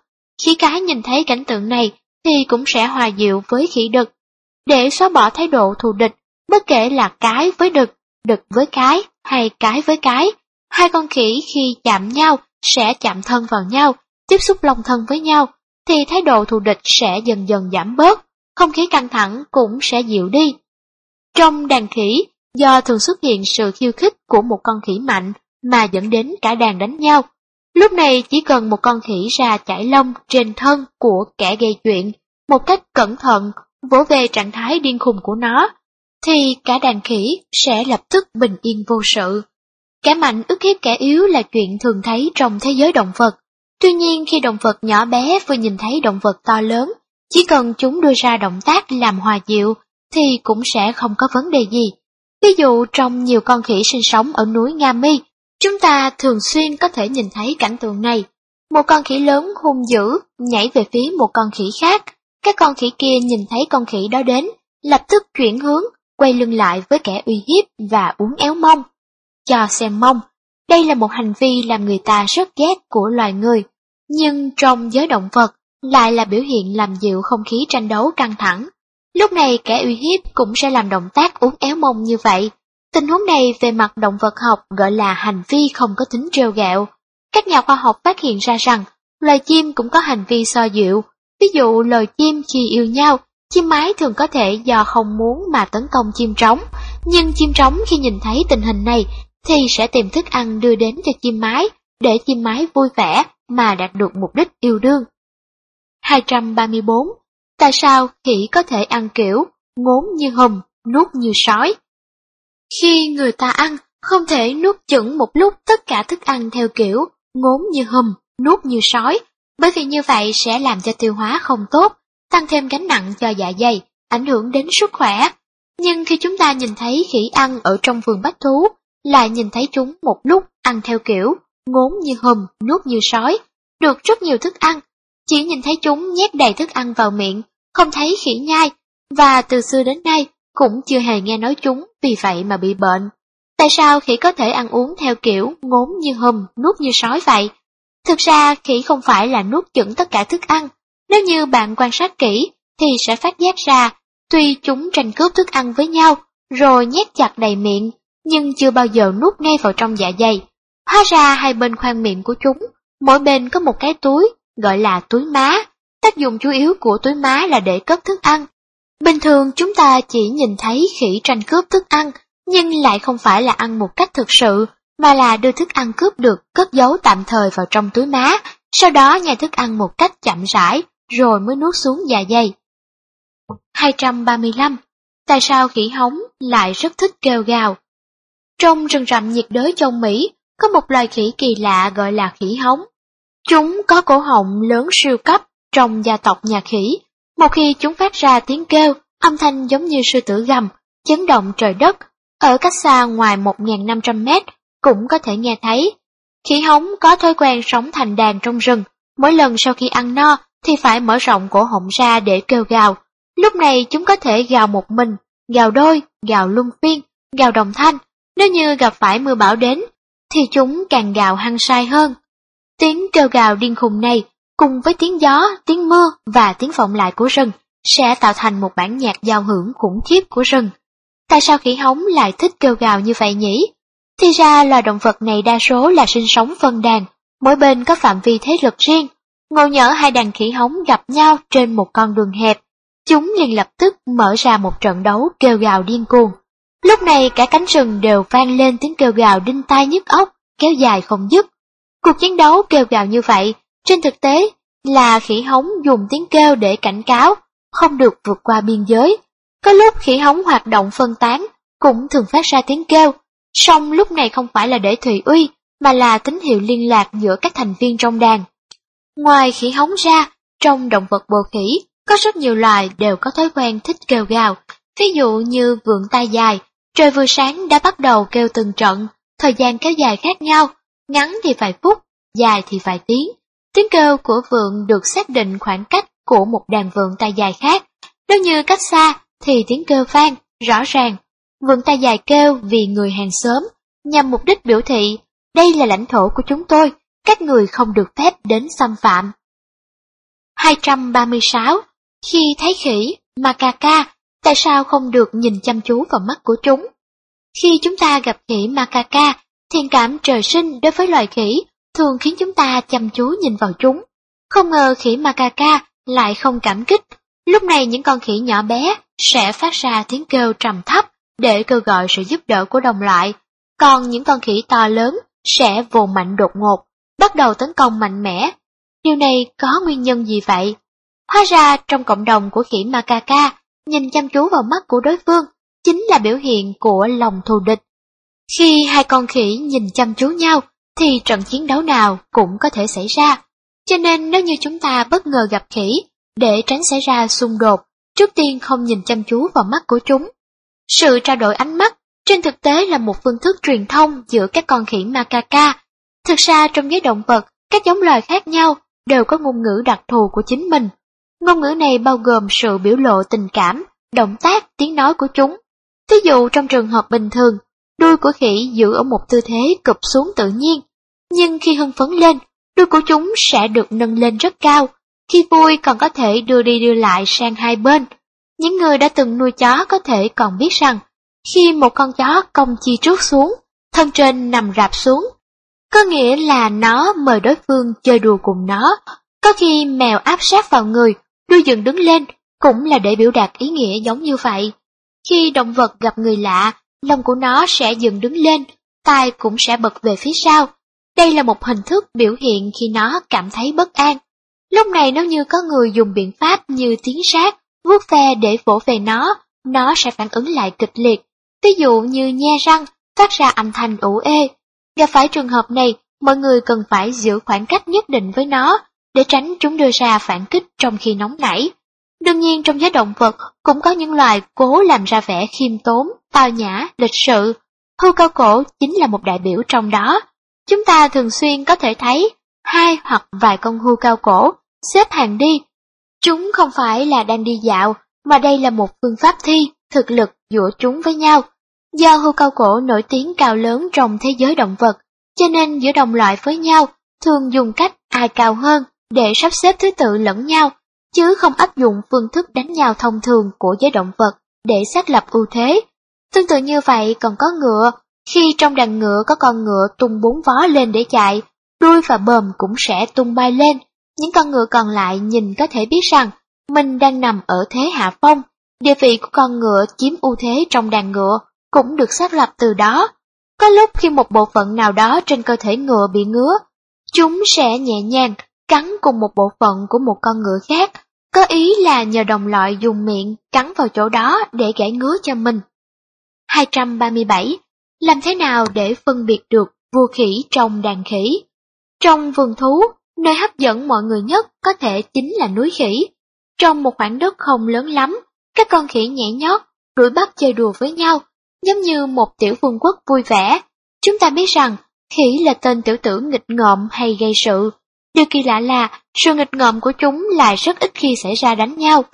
Khỉ cái nhìn thấy cảnh tượng này thì cũng sẽ hòa dịu với khỉ đực. Để xóa bỏ thái độ thù địch, bất kể là cái với đực, đực với cái hay cái với cái, hai con khỉ khi chạm nhau sẽ chạm thân vào nhau, tiếp xúc lòng thân với nhau, thì thái độ thù địch sẽ dần dần giảm bớt, không khí căng thẳng cũng sẽ dịu đi. Trong đàn khỉ, do thường xuất hiện sự khiêu khích của một con khỉ mạnh mà dẫn đến cả đàn đánh nhau, Lúc này chỉ cần một con khỉ ra chải lông trên thân của kẻ gây chuyện, một cách cẩn thận, vỗ về trạng thái điên khùng của nó, thì cả đàn khỉ sẽ lập tức bình yên vô sự. Kẻ mạnh ức hiếp kẻ yếu là chuyện thường thấy trong thế giới động vật. Tuy nhiên khi động vật nhỏ bé vừa nhìn thấy động vật to lớn, chỉ cần chúng đưa ra động tác làm hòa dịu thì cũng sẽ không có vấn đề gì. Ví dụ trong nhiều con khỉ sinh sống ở núi Nga Mi, Chúng ta thường xuyên có thể nhìn thấy cảnh tượng này. Một con khỉ lớn hung dữ nhảy về phía một con khỉ khác. Các con khỉ kia nhìn thấy con khỉ đó đến, lập tức chuyển hướng, quay lưng lại với kẻ uy hiếp và uống éo mông. Cho xem mông, đây là một hành vi làm người ta rất ghét của loài người, nhưng trong giới động vật lại là biểu hiện làm dịu không khí tranh đấu căng thẳng. Lúc này kẻ uy hiếp cũng sẽ làm động tác uốn éo mông như vậy, Tình huống này về mặt động vật học gọi là hành vi không có tính trêu gạo. Các nhà khoa học phát hiện ra rằng loài chim cũng có hành vi so dịu. Ví dụ loài chim khi yêu nhau, chim mái thường có thể do không muốn mà tấn công chim trống, nhưng chim trống khi nhìn thấy tình hình này thì sẽ tìm thức ăn đưa đến cho chim mái để chim mái vui vẻ mà đạt được mục đích yêu đương. 234. Tại sao khỉ có thể ăn kiểu ngốn như hùm, nuốt như sói? Khi người ta ăn, không thể nuốt chửng một lúc tất cả thức ăn theo kiểu ngốn như hùm, nuốt như sói, bởi vì như vậy sẽ làm cho tiêu hóa không tốt, tăng thêm gánh nặng cho dạ dày, ảnh hưởng đến sức khỏe. Nhưng khi chúng ta nhìn thấy khỉ ăn ở trong vườn bách thú, lại nhìn thấy chúng một lúc ăn theo kiểu ngốn như hùm, nuốt như sói, được rất nhiều thức ăn, chỉ nhìn thấy chúng nhét đầy thức ăn vào miệng, không thấy khỉ nhai, và từ xưa đến nay cũng chưa hề nghe nói chúng vì vậy mà bị bệnh. Tại sao khỉ có thể ăn uống theo kiểu ngốn như hùm, nuốt như sói vậy? Thực ra khỉ không phải là nuốt chửng tất cả thức ăn. Nếu như bạn quan sát kỹ thì sẽ phát giác ra, tuy chúng tranh cướp thức ăn với nhau, rồi nhét chặt đầy miệng, nhưng chưa bao giờ nuốt ngay vào trong dạ dày. Hóa ra hai bên khoang miệng của chúng, mỗi bên có một cái túi, gọi là túi má. Tác dụng chủ yếu của túi má là để cất thức ăn, Bình thường chúng ta chỉ nhìn thấy khỉ tranh cướp thức ăn, nhưng lại không phải là ăn một cách thực sự, mà là đưa thức ăn cướp được cất giấu tạm thời vào trong túi má, sau đó nhai thức ăn một cách chậm rãi, rồi mới nuốt xuống dạ dày. 235. Tại sao khỉ hóng lại rất thích kêu gào? Trong rừng rậm nhiệt đới châu Mỹ, có một loài khỉ kỳ lạ gọi là khỉ hóng. Chúng có cổ họng lớn siêu cấp trong gia tộc nhà khỉ. Một khi chúng phát ra tiếng kêu, âm thanh giống như sư tử gầm, chấn động trời đất, ở cách xa ngoài 1.500 mét cũng có thể nghe thấy. Khỉ hóng có thói quen sống thành đàn trong rừng, mỗi lần sau khi ăn no thì phải mở rộng cổ họng ra để kêu gào. Lúc này chúng có thể gào một mình, gào đôi, gào luân phiên, gào đồng thanh. Nếu như gặp phải mưa bão đến, thì chúng càng gào hăng sai hơn. Tiếng kêu gào điên khùng này, cùng với tiếng gió, tiếng mưa và tiếng vọng lại của rừng, sẽ tạo thành một bản nhạc giao hưởng khủng khiếp của rừng. Tại sao khỉ hóng lại thích kêu gào như vậy nhỉ? Thì ra loài động vật này đa số là sinh sống phân đàn, mỗi bên có phạm vi thế lực riêng. Ngộ nhỡ hai đàn khỉ hóng gặp nhau trên một con đường hẹp, chúng liền lập tức mở ra một trận đấu kêu gào điên cuồng. Lúc này cả cánh rừng đều vang lên tiếng kêu gào đinh tai nhức óc, kéo dài không dứt. Cuộc chiến đấu kêu gào như vậy, trên thực tế là khỉ hóng dùng tiếng kêu để cảnh cáo, không được vượt qua biên giới. Có lúc khỉ hóng hoạt động phân tán, cũng thường phát ra tiếng kêu, song lúc này không phải là để thủy uy, mà là tín hiệu liên lạc giữa các thành viên trong đàn. Ngoài khỉ hóng ra, trong động vật bồ khỉ, có rất nhiều loài đều có thói quen thích kêu gào, ví dụ như vượn tai dài, trời vừa sáng đã bắt đầu kêu từng trận, thời gian kéo dài khác nhau, ngắn thì vài phút, dài thì vài tiếng. Tiếng kêu của vượn được xác định khoảng cách của một đàn vượn tai dài khác. Nếu như cách xa thì tiếng kêu vang, rõ ràng. Vượn tai dài kêu vì người hàng xóm, nhằm mục đích biểu thị, đây là lãnh thổ của chúng tôi, các người không được phép đến xâm phạm. 236. Khi thấy khỉ, macaca, tại sao không được nhìn chăm chú vào mắt của chúng? Khi chúng ta gặp khỉ macaca, thiện cảm trời sinh đối với loài khỉ thường khiến chúng ta chăm chú nhìn vào chúng. Không ngờ khỉ macaca lại không cảm kích. Lúc này những con khỉ nhỏ bé sẽ phát ra tiếng kêu trầm thấp để kêu gọi sự giúp đỡ của đồng loại. Còn những con khỉ to lớn sẽ vồ mạnh đột ngột, bắt đầu tấn công mạnh mẽ. Điều này có nguyên nhân gì vậy? Hóa ra trong cộng đồng của khỉ macaca, nhìn chăm chú vào mắt của đối phương chính là biểu hiện của lòng thù địch. Khi hai con khỉ nhìn chăm chú nhau, thì trận chiến đấu nào cũng có thể xảy ra. Cho nên nếu như chúng ta bất ngờ gặp khỉ, để tránh xảy ra xung đột, trước tiên không nhìn chăm chú vào mắt của chúng. Sự trao đổi ánh mắt trên thực tế là một phương thức truyền thông giữa các con khỉ macaca. Thực ra trong giới động vật, các giống loài khác nhau đều có ngôn ngữ đặc thù của chính mình. Ngôn ngữ này bao gồm sự biểu lộ tình cảm, động tác, tiếng nói của chúng. Thí dụ trong trường hợp bình thường, đuôi của khỉ giữ ở một tư thế cụp xuống tự nhiên, nhưng khi hưng phấn lên, đuôi của chúng sẽ được nâng lên rất cao, khi vui còn có thể đưa đi đưa lại sang hai bên. Những người đã từng nuôi chó có thể còn biết rằng, khi một con chó cong chi trước xuống, thân trên nằm rạp xuống, có nghĩa là nó mời đối phương chơi đùa cùng nó. Có khi mèo áp sát vào người, đuôi dựng đứng lên, cũng là để biểu đạt ý nghĩa giống như vậy. Khi động vật gặp người lạ, lông của nó sẽ dựng đứng lên, tai cũng sẽ bật về phía sau. Đây là một hình thức biểu hiện khi nó cảm thấy bất an. Lúc này nếu như có người dùng biện pháp như tiến sát, vuốt ve để vỗ về nó, nó sẽ phản ứng lại kịch liệt. Ví dụ như nhe răng, phát ra âm thanh ủ ê. Gặp phải trường hợp này, mọi người cần phải giữ khoảng cách nhất định với nó, để tránh chúng đưa ra phản kích trong khi nóng nảy. Đương nhiên trong giới động vật cũng có những loài cố làm ra vẻ khiêm tốn, tao nhã, lịch sự. Hưu cao cổ chính là một đại biểu trong đó. Chúng ta thường xuyên có thể thấy hai hoặc vài con hưu cao cổ xếp hàng đi. Chúng không phải là đang đi dạo, mà đây là một phương pháp thi, thực lực giữa chúng với nhau. Do hưu cao cổ nổi tiếng cao lớn trong thế giới động vật, cho nên giữa đồng loại với nhau thường dùng cách ai cao hơn để sắp xếp thứ tự lẫn nhau chứ không áp dụng phương thức đánh nhau thông thường của giới động vật để xác lập ưu thế. Tương tự như vậy còn có ngựa, khi trong đàn ngựa có con ngựa tung bốn vó lên để chạy, đuôi và bờm cũng sẽ tung bay lên. Những con ngựa còn lại nhìn có thể biết rằng mình đang nằm ở thế hạ phong. Địa vị của con ngựa chiếm ưu thế trong đàn ngựa cũng được xác lập từ đó. Có lúc khi một bộ phận nào đó trên cơ thể ngựa bị ngứa, chúng sẽ nhẹ nhàng cắn cùng một bộ phận của một con ngựa khác, có ý là nhờ đồng loại dùng miệng cắn vào chỗ đó để gãy ngứa cho mình. 237. Làm thế nào để phân biệt được vua khỉ trong đàn khỉ? Trong vườn thú, nơi hấp dẫn mọi người nhất có thể chính là núi khỉ. Trong một khoảng đất không lớn lắm, các con khỉ nhảy nhót, đuổi bắt chơi đùa với nhau, giống như một tiểu vương quốc vui vẻ. Chúng ta biết rằng, khỉ là tên tiểu tử nghịch ngợm hay gây sự. Điều kỳ lạ là, sự nghịch ngợm của chúng lại rất ít khi xảy ra đánh nhau.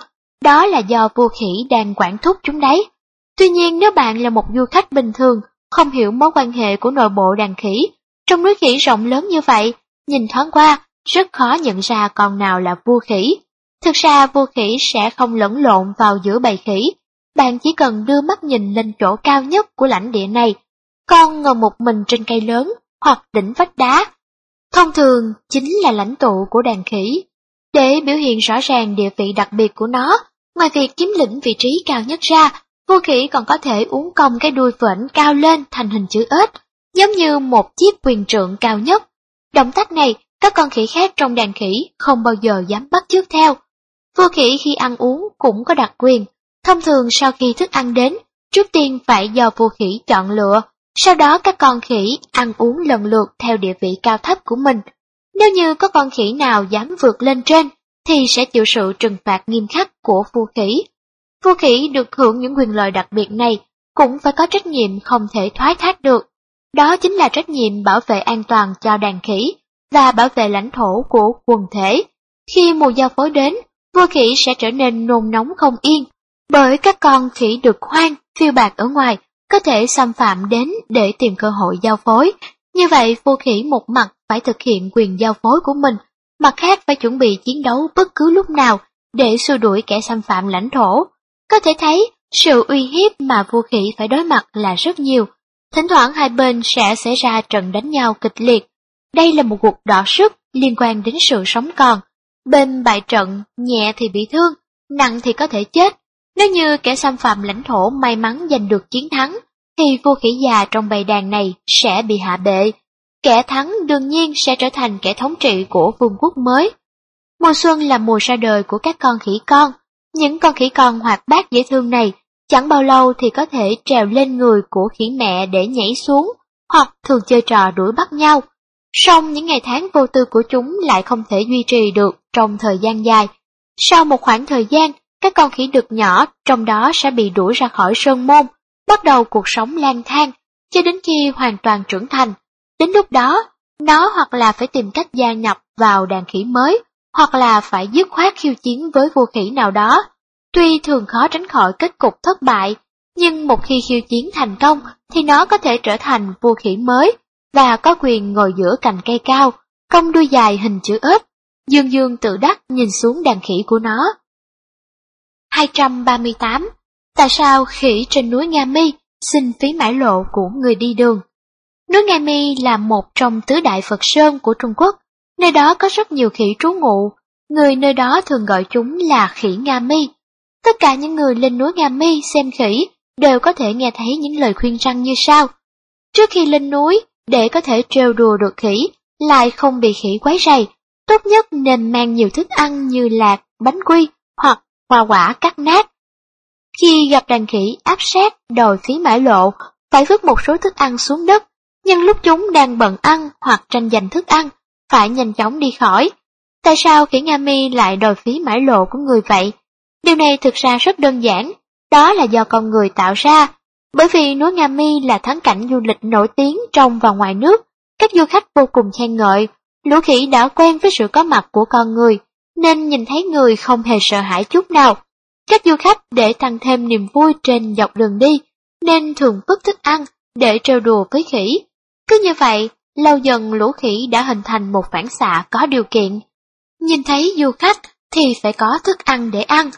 Đó là do vua khỉ đang quản thúc chúng đấy. Tuy nhiên nếu bạn là một du khách bình thường, không hiểu mối quan hệ của nội bộ đàn khỉ, trong núi khỉ rộng lớn như vậy, nhìn thoáng qua, rất khó nhận ra con nào là vua khỉ. Thực ra vua khỉ sẽ không lẫn lộn vào giữa bầy khỉ, bạn chỉ cần đưa mắt nhìn lên chỗ cao nhất của lãnh địa này. Con ngồi một mình trên cây lớn hoặc đỉnh vách đá. Thông thường chính là lãnh tụ của đàn khỉ. Để biểu hiện rõ ràng địa vị đặc biệt của nó, ngoài việc chiếm lĩnh vị trí cao nhất ra, vua khỉ còn có thể uống cong cái đuôi phễnh cao lên thành hình chữ ếch, giống như một chiếc quyền trượng cao nhất. Động tác này, các con khỉ khác trong đàn khỉ không bao giờ dám bắt chước theo. Vua khỉ khi ăn uống cũng có đặc quyền, thông thường sau khi thức ăn đến, trước tiên phải do vua khỉ chọn lựa, sau đó các con khỉ ăn uống lần lượt theo địa vị cao thấp của mình. Nếu như có con khỉ nào dám vượt lên trên, thì sẽ chịu sự trừng phạt nghiêm khắc của vua khỉ. Vua khỉ được hưởng những quyền lợi đặc biệt này, cũng phải có trách nhiệm không thể thoái thác được. Đó chính là trách nhiệm bảo vệ an toàn cho đàn khỉ và bảo vệ lãnh thổ của quần thể. Khi mùa giao phối đến, vua khỉ sẽ trở nên nôn nóng không yên, bởi các con khỉ được hoang, phiêu bạc ở ngoài, có thể xâm phạm đến để tìm cơ hội giao phối. Như vậy, vua khỉ một mặt phải thực hiện quyền giao phối của mình, mặt khác phải chuẩn bị chiến đấu bất cứ lúc nào để xua đuổi kẻ xâm phạm lãnh thổ. Có thể thấy, sự uy hiếp mà vua khỉ phải đối mặt là rất nhiều. Thỉnh thoảng hai bên sẽ xảy ra trận đánh nhau kịch liệt. Đây là một cuộc đọ sức liên quan đến sự sống còn. Bên bại trận, nhẹ thì bị thương, nặng thì có thể chết. Nếu như kẻ xâm phạm lãnh thổ may mắn giành được chiến thắng, thì vua khỉ già trong bầy đàn này sẽ bị hạ bệ. Kẻ thắng đương nhiên sẽ trở thành kẻ thống trị của vương quốc mới. Mùa xuân là mùa ra đời của các con khỉ con. Những con khỉ con hoạt bát dễ thương này chẳng bao lâu thì có thể trèo lên người của khỉ mẹ để nhảy xuống, hoặc thường chơi trò đuổi bắt nhau. Song những ngày tháng vô tư của chúng lại không thể duy trì được trong thời gian dài. Sau một khoảng thời gian, các con khỉ đực nhỏ trong đó sẽ bị đuổi ra khỏi sơn môn, bắt đầu cuộc sống lang thang, cho đến khi hoàn toàn trưởng thành. Đến lúc đó, nó hoặc là phải tìm cách gia nhập vào đàn khỉ mới, hoặc là phải dứt khoát khiêu chiến với vua khỉ nào đó. Tuy thường khó tránh khỏi kết cục thất bại, nhưng một khi khiêu chiến thành công thì nó có thể trở thành vua khỉ mới và có quyền ngồi giữa cành cây cao, cong đuôi dài hình chữ ếch, dương dương tự đắc nhìn xuống đàn khỉ của nó. 238. Tại sao khỉ trên núi Nga Mi xin phí mãi lộ của người đi đường? Núi Nga Mi là một trong tứ đại Phật Sơn của Trung Quốc, nơi đó có rất nhiều khỉ trú ngụ, người nơi đó thường gọi chúng là khỉ Nga Mi. Tất cả những người lên núi Nga Mi xem khỉ đều có thể nghe thấy những lời khuyên răng như sau. Trước khi lên núi, để có thể trêu đùa được khỉ, lại không bị khỉ quấy rầy, tốt nhất nên mang nhiều thức ăn như lạc, bánh quy hoa quả cắt nát. Khi gặp đàn khỉ áp sát đòi phí mãi lộ, phải vứt một số thức ăn xuống đất, nhưng lúc chúng đang bận ăn hoặc tranh giành thức ăn, phải nhanh chóng đi khỏi. Tại sao khỉ Nga Mi lại đòi phí mãi lộ của người vậy? Điều này thực ra rất đơn giản, đó là do con người tạo ra. Bởi vì núi Nga Mi là thắng cảnh du lịch nổi tiếng trong và ngoài nước, các du khách vô cùng khen ngợi, lũ khỉ đã quen với sự có mặt của con người, nên nhìn thấy người không hề sợ hãi chút nào. Các du khách để tăng thêm niềm vui trên dọc đường đi, nên thường vứt thức ăn để trêu đùa với khỉ. Cứ như vậy, lâu dần lũ khỉ đã hình thành một phản xạ có điều kiện. Nhìn thấy du khách thì phải có thức ăn để ăn,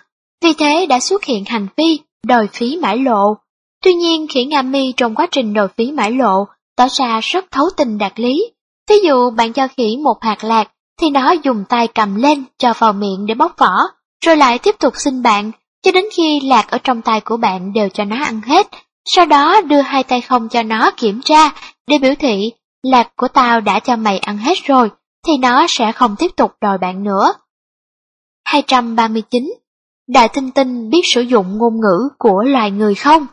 vì thế đã xuất hiện hành vi đòi phí mãi lộ. Tuy nhiên khỉ Nga Mi trong quá trình đòi phí mãi lộ tỏ ra rất thấu tình đạt lý. Ví dụ bạn cho khỉ một hạt lạc thì nó dùng tay cầm lên cho vào miệng để bóc vỏ, rồi lại tiếp tục xin bạn, cho đến khi lạc ở trong tay của bạn đều cho nó ăn hết, sau đó đưa hai tay không cho nó kiểm tra, để biểu thị, lạc của tao đã cho mày ăn hết rồi, thì nó sẽ không tiếp tục đòi bạn nữa. 239. Đại tinh tinh biết sử dụng ngôn ngữ của loài người không?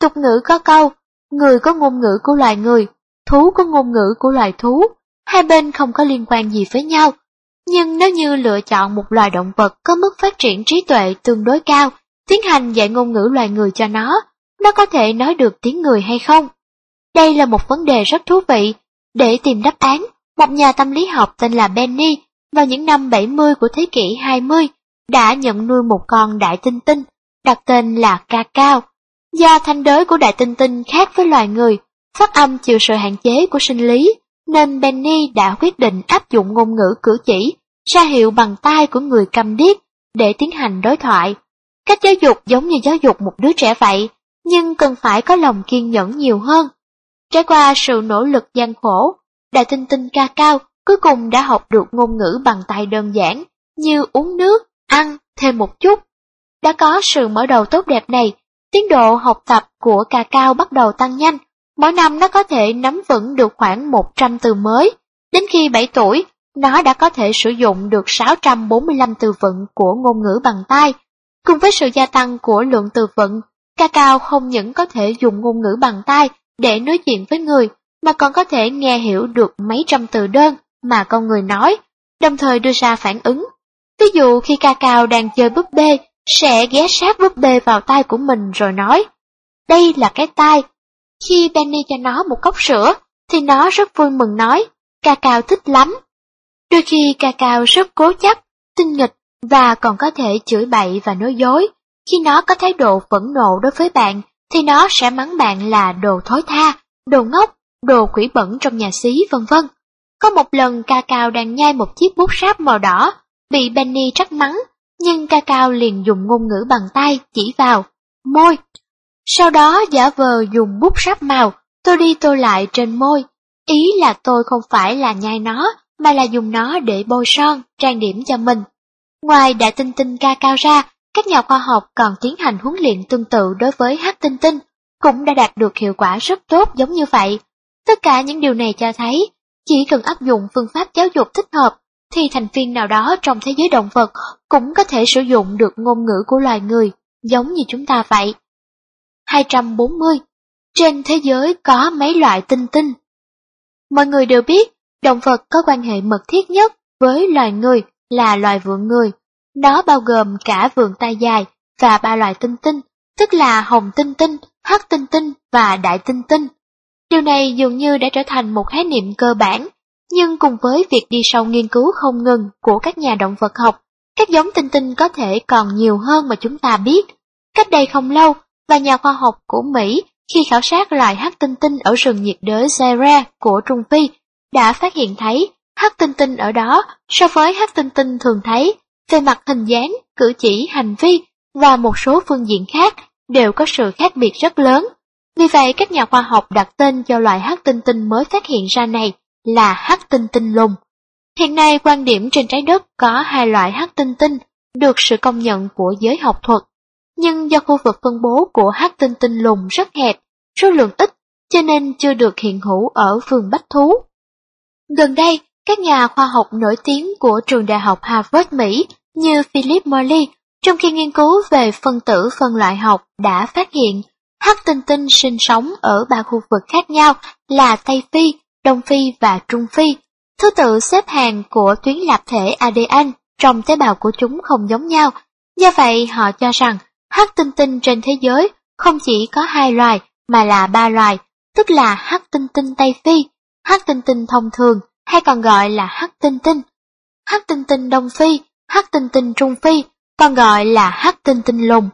Tục ngữ có câu, người có ngôn ngữ của loài người, thú có ngôn ngữ của loài thú, hai bên không có liên quan gì với nhau. Nhưng nếu như lựa chọn một loài động vật có mức phát triển trí tuệ tương đối cao, tiến hành dạy ngôn ngữ loài người cho nó, nó có thể nói được tiếng người hay không? Đây là một vấn đề rất thú vị. Để tìm đáp án, một nhà tâm lý học tên là Benny vào những năm 70 của thế kỷ 20 đã nhận nuôi một con đại tinh tinh, đặt tên là Cacao. Do thanh đới của đại tinh tinh khác với loài người, phát âm chịu sự hạn chế của sinh lý, nên Benny đã quyết định áp dụng ngôn ngữ cử chỉ, ra hiệu bằng tay của người cầm điếc để tiến hành đối thoại. Cách giáo dục giống như giáo dục một đứa trẻ vậy, nhưng cần phải có lòng kiên nhẫn nhiều hơn. Trải qua sự nỗ lực gian khổ, đại tinh tinh ca cao cuối cùng đã học được ngôn ngữ bằng tay đơn giản, như uống nước, ăn, thêm một chút. Đã có sự mở đầu tốt đẹp này, tiến độ học tập của ca cao bắt đầu tăng nhanh, mỗi năm nó có thể nắm vững được khoảng 100 từ mới, đến khi 7 tuổi, nó đã có thể sử dụng được 645 từ vựng của ngôn ngữ bằng tay. Cùng với sự gia tăng của lượng từ vựng, Cacao không những có thể dùng ngôn ngữ bằng tay để nói chuyện với người, mà còn có thể nghe hiểu được mấy trăm từ đơn mà con người nói, đồng thời đưa ra phản ứng. Ví dụ khi Cacao đang chơi búp bê, sẽ ghé sát búp bê vào tay của mình rồi nói, đây là cái tai. Khi Benny cho nó một cốc sữa, thì nó rất vui mừng nói, ca cao thích lắm. Đôi khi ca cao rất cố chấp, tinh nghịch và còn có thể chửi bậy và nói dối. Khi nó có thái độ phẫn nộ đối với bạn, thì nó sẽ mắng bạn là đồ thối tha, đồ ngốc, đồ quỷ bẩn trong nhà xí vân vân. Có một lần ca cao đang nhai một chiếc bút sáp màu đỏ, bị Benny trách mắng, nhưng ca cao liền dùng ngôn ngữ bằng tay chỉ vào, môi. Sau đó giả vờ dùng bút sáp màu, tôi đi tôi lại trên môi. Ý là tôi không phải là nhai nó, mà là dùng nó để bôi son, trang điểm cho mình. Ngoài đại tinh tinh ca cao ra, các nhà khoa học còn tiến hành huấn luyện tương tự đối với hắc tinh tinh, cũng đã đạt được hiệu quả rất tốt giống như vậy. Tất cả những điều này cho thấy, chỉ cần áp dụng phương pháp giáo dục thích hợp, thì thành viên nào đó trong thế giới động vật cũng có thể sử dụng được ngôn ngữ của loài người, giống như chúng ta vậy. 240. Trên thế giới có mấy loại tinh tinh. Mọi người đều biết, động vật có quan hệ mật thiết nhất với loài người là loài vượn người. Nó bao gồm cả vượn tai dài và ba loài tinh tinh, tức là hồng tinh tinh, hắc tinh tinh và đại tinh tinh. Điều này dường như đã trở thành một khái niệm cơ bản, nhưng cùng với việc đi sâu nghiên cứu không ngừng của các nhà động vật học, các giống tinh tinh có thể còn nhiều hơn mà chúng ta biết. Cách đây không lâu, và nhà khoa học của Mỹ khi khảo sát loài hắc tinh tinh ở rừng nhiệt đới Sierra của Trung Phi đã phát hiện thấy hắc tinh tinh ở đó so với hắc tinh tinh thường thấy về mặt hình dáng, cử chỉ, hành vi và một số phương diện khác đều có sự khác biệt rất lớn. Vì vậy, các nhà khoa học đặt tên cho loài hắc tinh tinh mới phát hiện ra này là hắc tinh tinh lùng. Hiện nay, quan điểm trên trái đất có hai loại hắc tinh tinh được sự công nhận của giới học thuật. Nhưng do khu vực phân bố của hát tinh tinh lùng rất hẹp, số lượng ít, cho nên chưa được hiện hữu ở phường bách thú. Gần đây, các nhà khoa học nổi tiếng của trường đại học Harvard Mỹ như Philip Morley trong khi nghiên cứu về phân tử phân loại học đã phát hiện hắc tinh tinh sinh sống ở ba khu vực khác nhau là Tây Phi, Đông Phi và Trung Phi. Thứ tự xếp hàng của tuyến lạp thể ADN trong tế bào của chúng không giống nhau. Do vậy họ cho rằng hắc tinh tinh trên thế giới không chỉ có hai loài mà là ba loài, tức là hắc tinh tinh Tây Phi, hắc tinh tinh thông thường hay còn gọi là hắc tinh tinh, hắc tinh tinh Đông Phi, hắc tinh tinh Trung Phi, còn gọi là hắc tinh tinh lùng.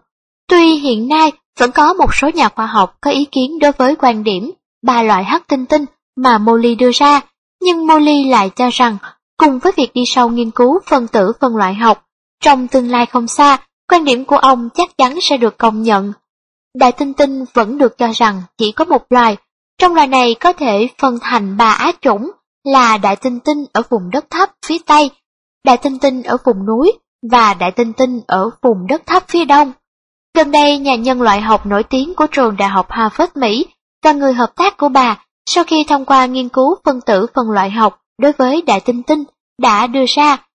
Tuy hiện nay vẫn có một số nhà khoa học có ý kiến đối với quan điểm ba loại hắc tinh tinh mà Molly đưa ra, nhưng Molly lại cho rằng cùng với việc đi sâu nghiên cứu phân tử phân loại học, trong tương lai không xa, quan điểm của ông chắc chắn sẽ được công nhận. Đại tinh tinh vẫn được cho rằng chỉ có một loài, trong loài này có thể phân thành ba á chủng là đại tinh tinh ở vùng đất thấp phía Tây, đại tinh tinh ở vùng núi và đại tinh tinh ở vùng đất thấp phía Đông. Gần đây, nhà nhân loại học nổi tiếng của trường Đại học Harvard Mỹ và người hợp tác của bà sau khi thông qua nghiên cứu phân tử phân loại học đối với đại tinh tinh đã đưa ra.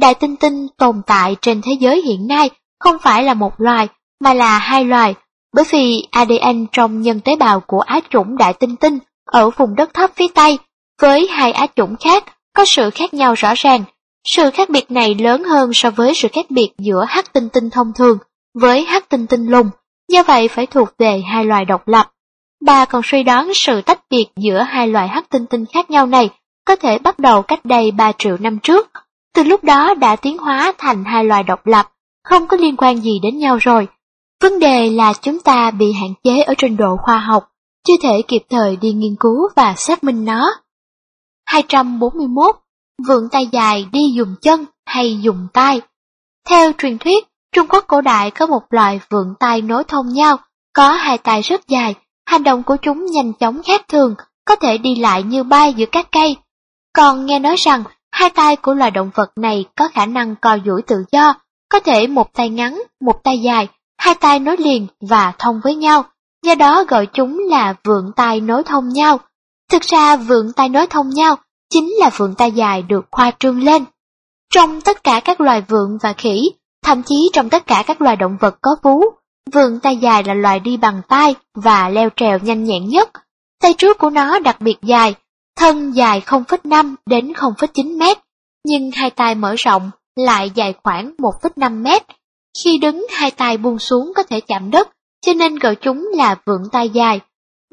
Đại tinh tinh tồn tại trên thế giới hiện nay không phải là một loài, mà là hai loài, bởi vì ADN trong nhân tế bào của á chủng đại tinh tinh ở vùng đất thấp phía Tây với hai á chủng khác có sự khác nhau rõ ràng. Sự khác biệt này lớn hơn so với sự khác biệt giữa hắc tinh tinh thông thường với hắc tinh tinh lùng, do vậy phải thuộc về hai loài độc lập. Bà còn suy đoán sự tách biệt giữa hai loài hắc tinh tinh khác nhau này có thể bắt đầu cách đây 3 triệu năm trước. Từ lúc đó đã tiến hóa thành hai loài độc lập, không có liên quan gì đến nhau rồi. Vấn đề là chúng ta bị hạn chế ở trình độ khoa học, chưa thể kịp thời đi nghiên cứu và xác minh nó. 241. Vượn tay dài đi dùng chân hay dùng tay Theo truyền thuyết, Trung Quốc cổ đại có một loài vượn tay nối thông nhau, có hai tay rất dài, hành động của chúng nhanh chóng khác thường, có thể đi lại như bay giữa các cây. Còn nghe nói rằng, hai tay của loài động vật này có khả năng co duỗi tự do, có thể một tay ngắn, một tay dài, hai tay nối liền và thông với nhau, do đó gọi chúng là vượn tay nối thông nhau. Thực ra vượn tay nối thông nhau chính là vượn tay dài được khoa trương lên. Trong tất cả các loài vượn và khỉ, thậm chí trong tất cả các loài động vật có vú, vượn tay dài là loài đi bằng tay và leo trèo nhanh nhẹn nhất. Tay trước của nó đặc biệt dài, thân dài 0,5 đến 0,9 mét, nhưng hai tay mở rộng lại dài khoảng 1,5 mét. Khi đứng hai tay buông xuống có thể chạm đất, cho nên gọi chúng là vượn tay dài.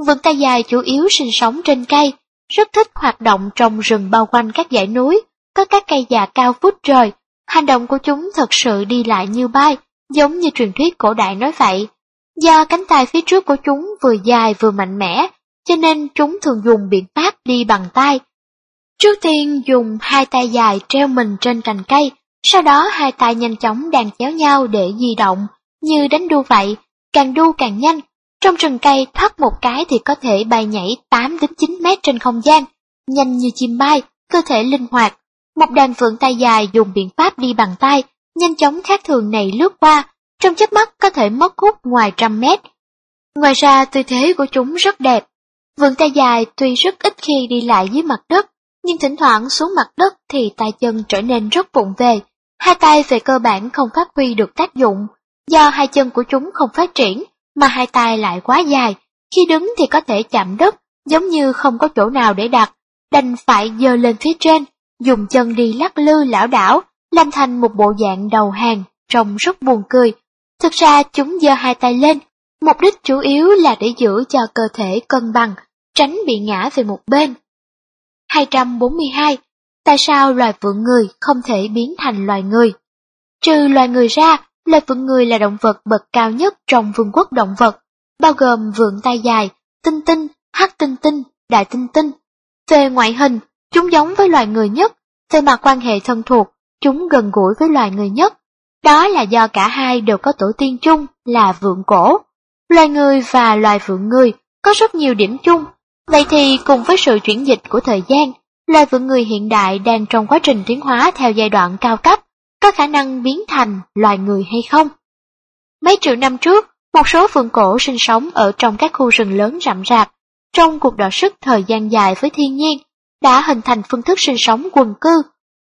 Vượn tay dài chủ yếu sinh sống trên cây, rất thích hoạt động trong rừng bao quanh các dãy núi, có các cây già cao vút trời. Hành động của chúng thật sự đi lại như bay, giống như truyền thuyết cổ đại nói vậy. Do cánh tay phía trước của chúng vừa dài vừa mạnh mẽ, cho nên chúng thường dùng biện pháp đi bằng tay. Trước tiên dùng hai tay dài treo mình trên cành cây, sau đó hai tay nhanh chóng đàn chéo nhau để di động, như đánh đu vậy, càng đu càng nhanh. Trong rừng cây thoát một cái thì có thể bay nhảy 8 đến 9 mét trên không gian, nhanh như chim bay, cơ thể linh hoạt. Một đàn phượng tay dài dùng biện pháp đi bằng tay, nhanh chóng khác thường này lướt qua, trong chớp mắt có thể mất hút ngoài trăm mét. Ngoài ra tư thế của chúng rất đẹp. Vườn tay dài tuy rất ít khi đi lại dưới mặt đất, nhưng thỉnh thoảng xuống mặt đất thì tay chân trở nên rất vụng về. Hai tay về cơ bản không phát huy được tác dụng, do hai chân của chúng không phát triển, mà hai tay lại quá dài, khi đứng thì có thể chạm đất, giống như không có chỗ nào để đặt, đành phải dơ lên phía trên, dùng chân đi lắc lư lão đảo, làm thành một bộ dạng đầu hàng, trông rất buồn cười. Thực ra chúng giơ hai tay lên, mục đích chủ yếu là để giữ cho cơ thể cân bằng, tránh bị ngã về một bên. 242. Tại sao loài vượn người không thể biến thành loài người? Trừ loài người ra, loài vượn người là động vật bậc cao nhất trong vương quốc động vật, bao gồm vượn tay dài, tinh tinh, hắc tinh tinh, đại tinh tinh. Về ngoại hình, chúng giống với loài người nhất, về mặt quan hệ thân thuộc, chúng gần gũi với loài người nhất. Đó là do cả hai đều có tổ tiên chung là vượn cổ. Loài người và loài vượn người có rất nhiều điểm chung. Vậy thì cùng với sự chuyển dịch của thời gian, loài vượn người hiện đại đang trong quá trình tiến hóa theo giai đoạn cao cấp, có khả năng biến thành loài người hay không? Mấy triệu năm trước, một số vượn cổ sinh sống ở trong các khu rừng lớn rậm rạp, trong cuộc đọ sức thời gian dài với thiên nhiên, đã hình thành phương thức sinh sống quần cư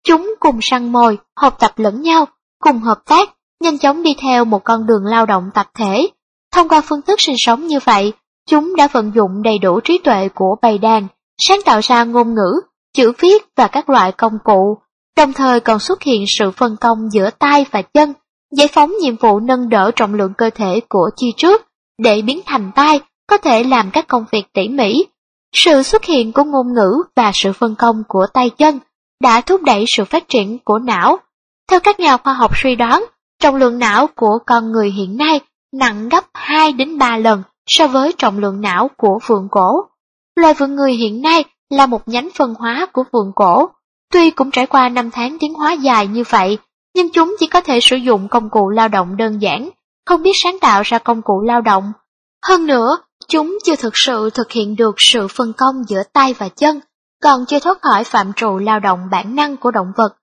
Chúng cùng săn mồi, học tập lẫn nhau, cùng hợp tác, nhanh chóng đi theo một con đường lao động tập thể. Thông qua phương thức sinh sống như vậy, chúng đã vận dụng đầy đủ trí tuệ của bầy đàn, sáng tạo ra ngôn ngữ, chữ viết và các loại công cụ, đồng thời còn xuất hiện sự phân công giữa tay và chân, giải phóng nhiệm vụ nâng đỡ trọng lượng cơ thể của chi trước, để biến thành tay có thể làm các công việc tỉ mỉ. Sự xuất hiện của ngôn ngữ và sự phân công của tay chân đã thúc đẩy sự phát triển của não. Theo các nhà khoa học suy đoán, trọng lượng não của con người hiện nay nặng gấp 2 đến 3 lần so với trọng lượng não của vượn cổ. Loài vượn người hiện nay là một nhánh phân hóa của vườn cổ. Tuy cũng trải qua năm tháng tiến hóa dài như vậy, nhưng chúng chỉ có thể sử dụng công cụ lao động đơn giản, không biết sáng tạo ra công cụ lao động. Hơn nữa, chúng chưa thực sự thực hiện được sự phân công giữa tay và chân, còn chưa thoát khỏi phạm trụ lao động bản năng của động vật.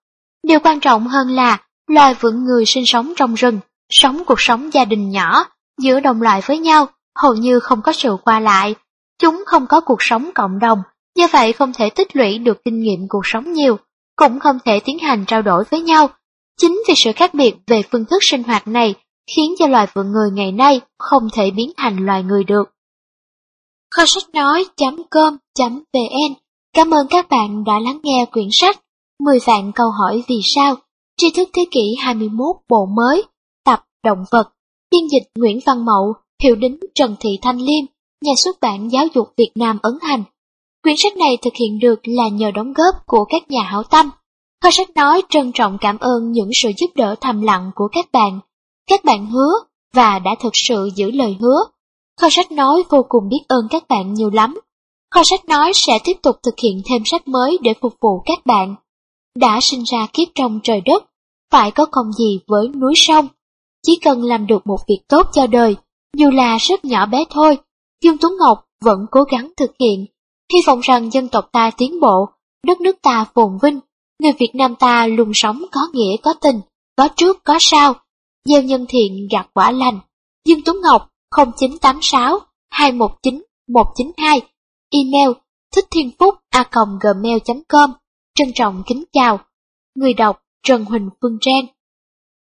Điều quan trọng hơn là loài vượn người sinh sống trong rừng, sống cuộc sống gia đình nhỏ, giữa đồng loại với nhau, hầu như không có sự qua lại. Chúng không có cuộc sống cộng đồng, do vậy không thể tích lũy được kinh nghiệm cuộc sống nhiều, cũng không thể tiến hành trao đổi với nhau. Chính vì sự khác biệt về phương thức sinh hoạt này khiến cho loài vượn người ngày nay không thể biến thành loài người được. Kho sách nói.com.vn Cảm ơn các bạn đã lắng nghe quyển sách 10 vạn câu hỏi vì sao tri thức thế kỷ 21 bộ mới tập động vật biên dịch Nguyễn Văn Mậu hiệu đính Trần Thị Thanh Liêm nhà xuất bản giáo dục Việt Nam ấn hành quyển sách này thực hiện được là nhờ đóng góp của các nhà hảo tâm kho sách nói trân trọng cảm ơn những sự giúp đỡ thầm lặng của các bạn các bạn hứa và đã thực sự giữ lời hứa. Kho sách nói vô cùng biết ơn các bạn nhiều lắm. Kho sách nói sẽ tiếp tục thực hiện thêm sách mới để phục vụ các bạn. Đã sinh ra kiếp trong trời đất, phải có công gì với núi sông. Chỉ cần làm được một việc tốt cho đời, dù là rất nhỏ bé thôi, Dương Tuấn Ngọc vẫn cố gắng thực hiện. Hy vọng rằng dân tộc ta tiến bộ, đất nước ta phồn vinh, người Việt Nam ta luôn sống có nghĩa có tình, có trước có sau, gieo nhân thiện gặt quả lành. Dương Tuấn Ngọc 0986 219 192 Email thích thiên phúc a gmail.com Trân trọng kính chào. Người đọc Trần Huỳnh Phương Trang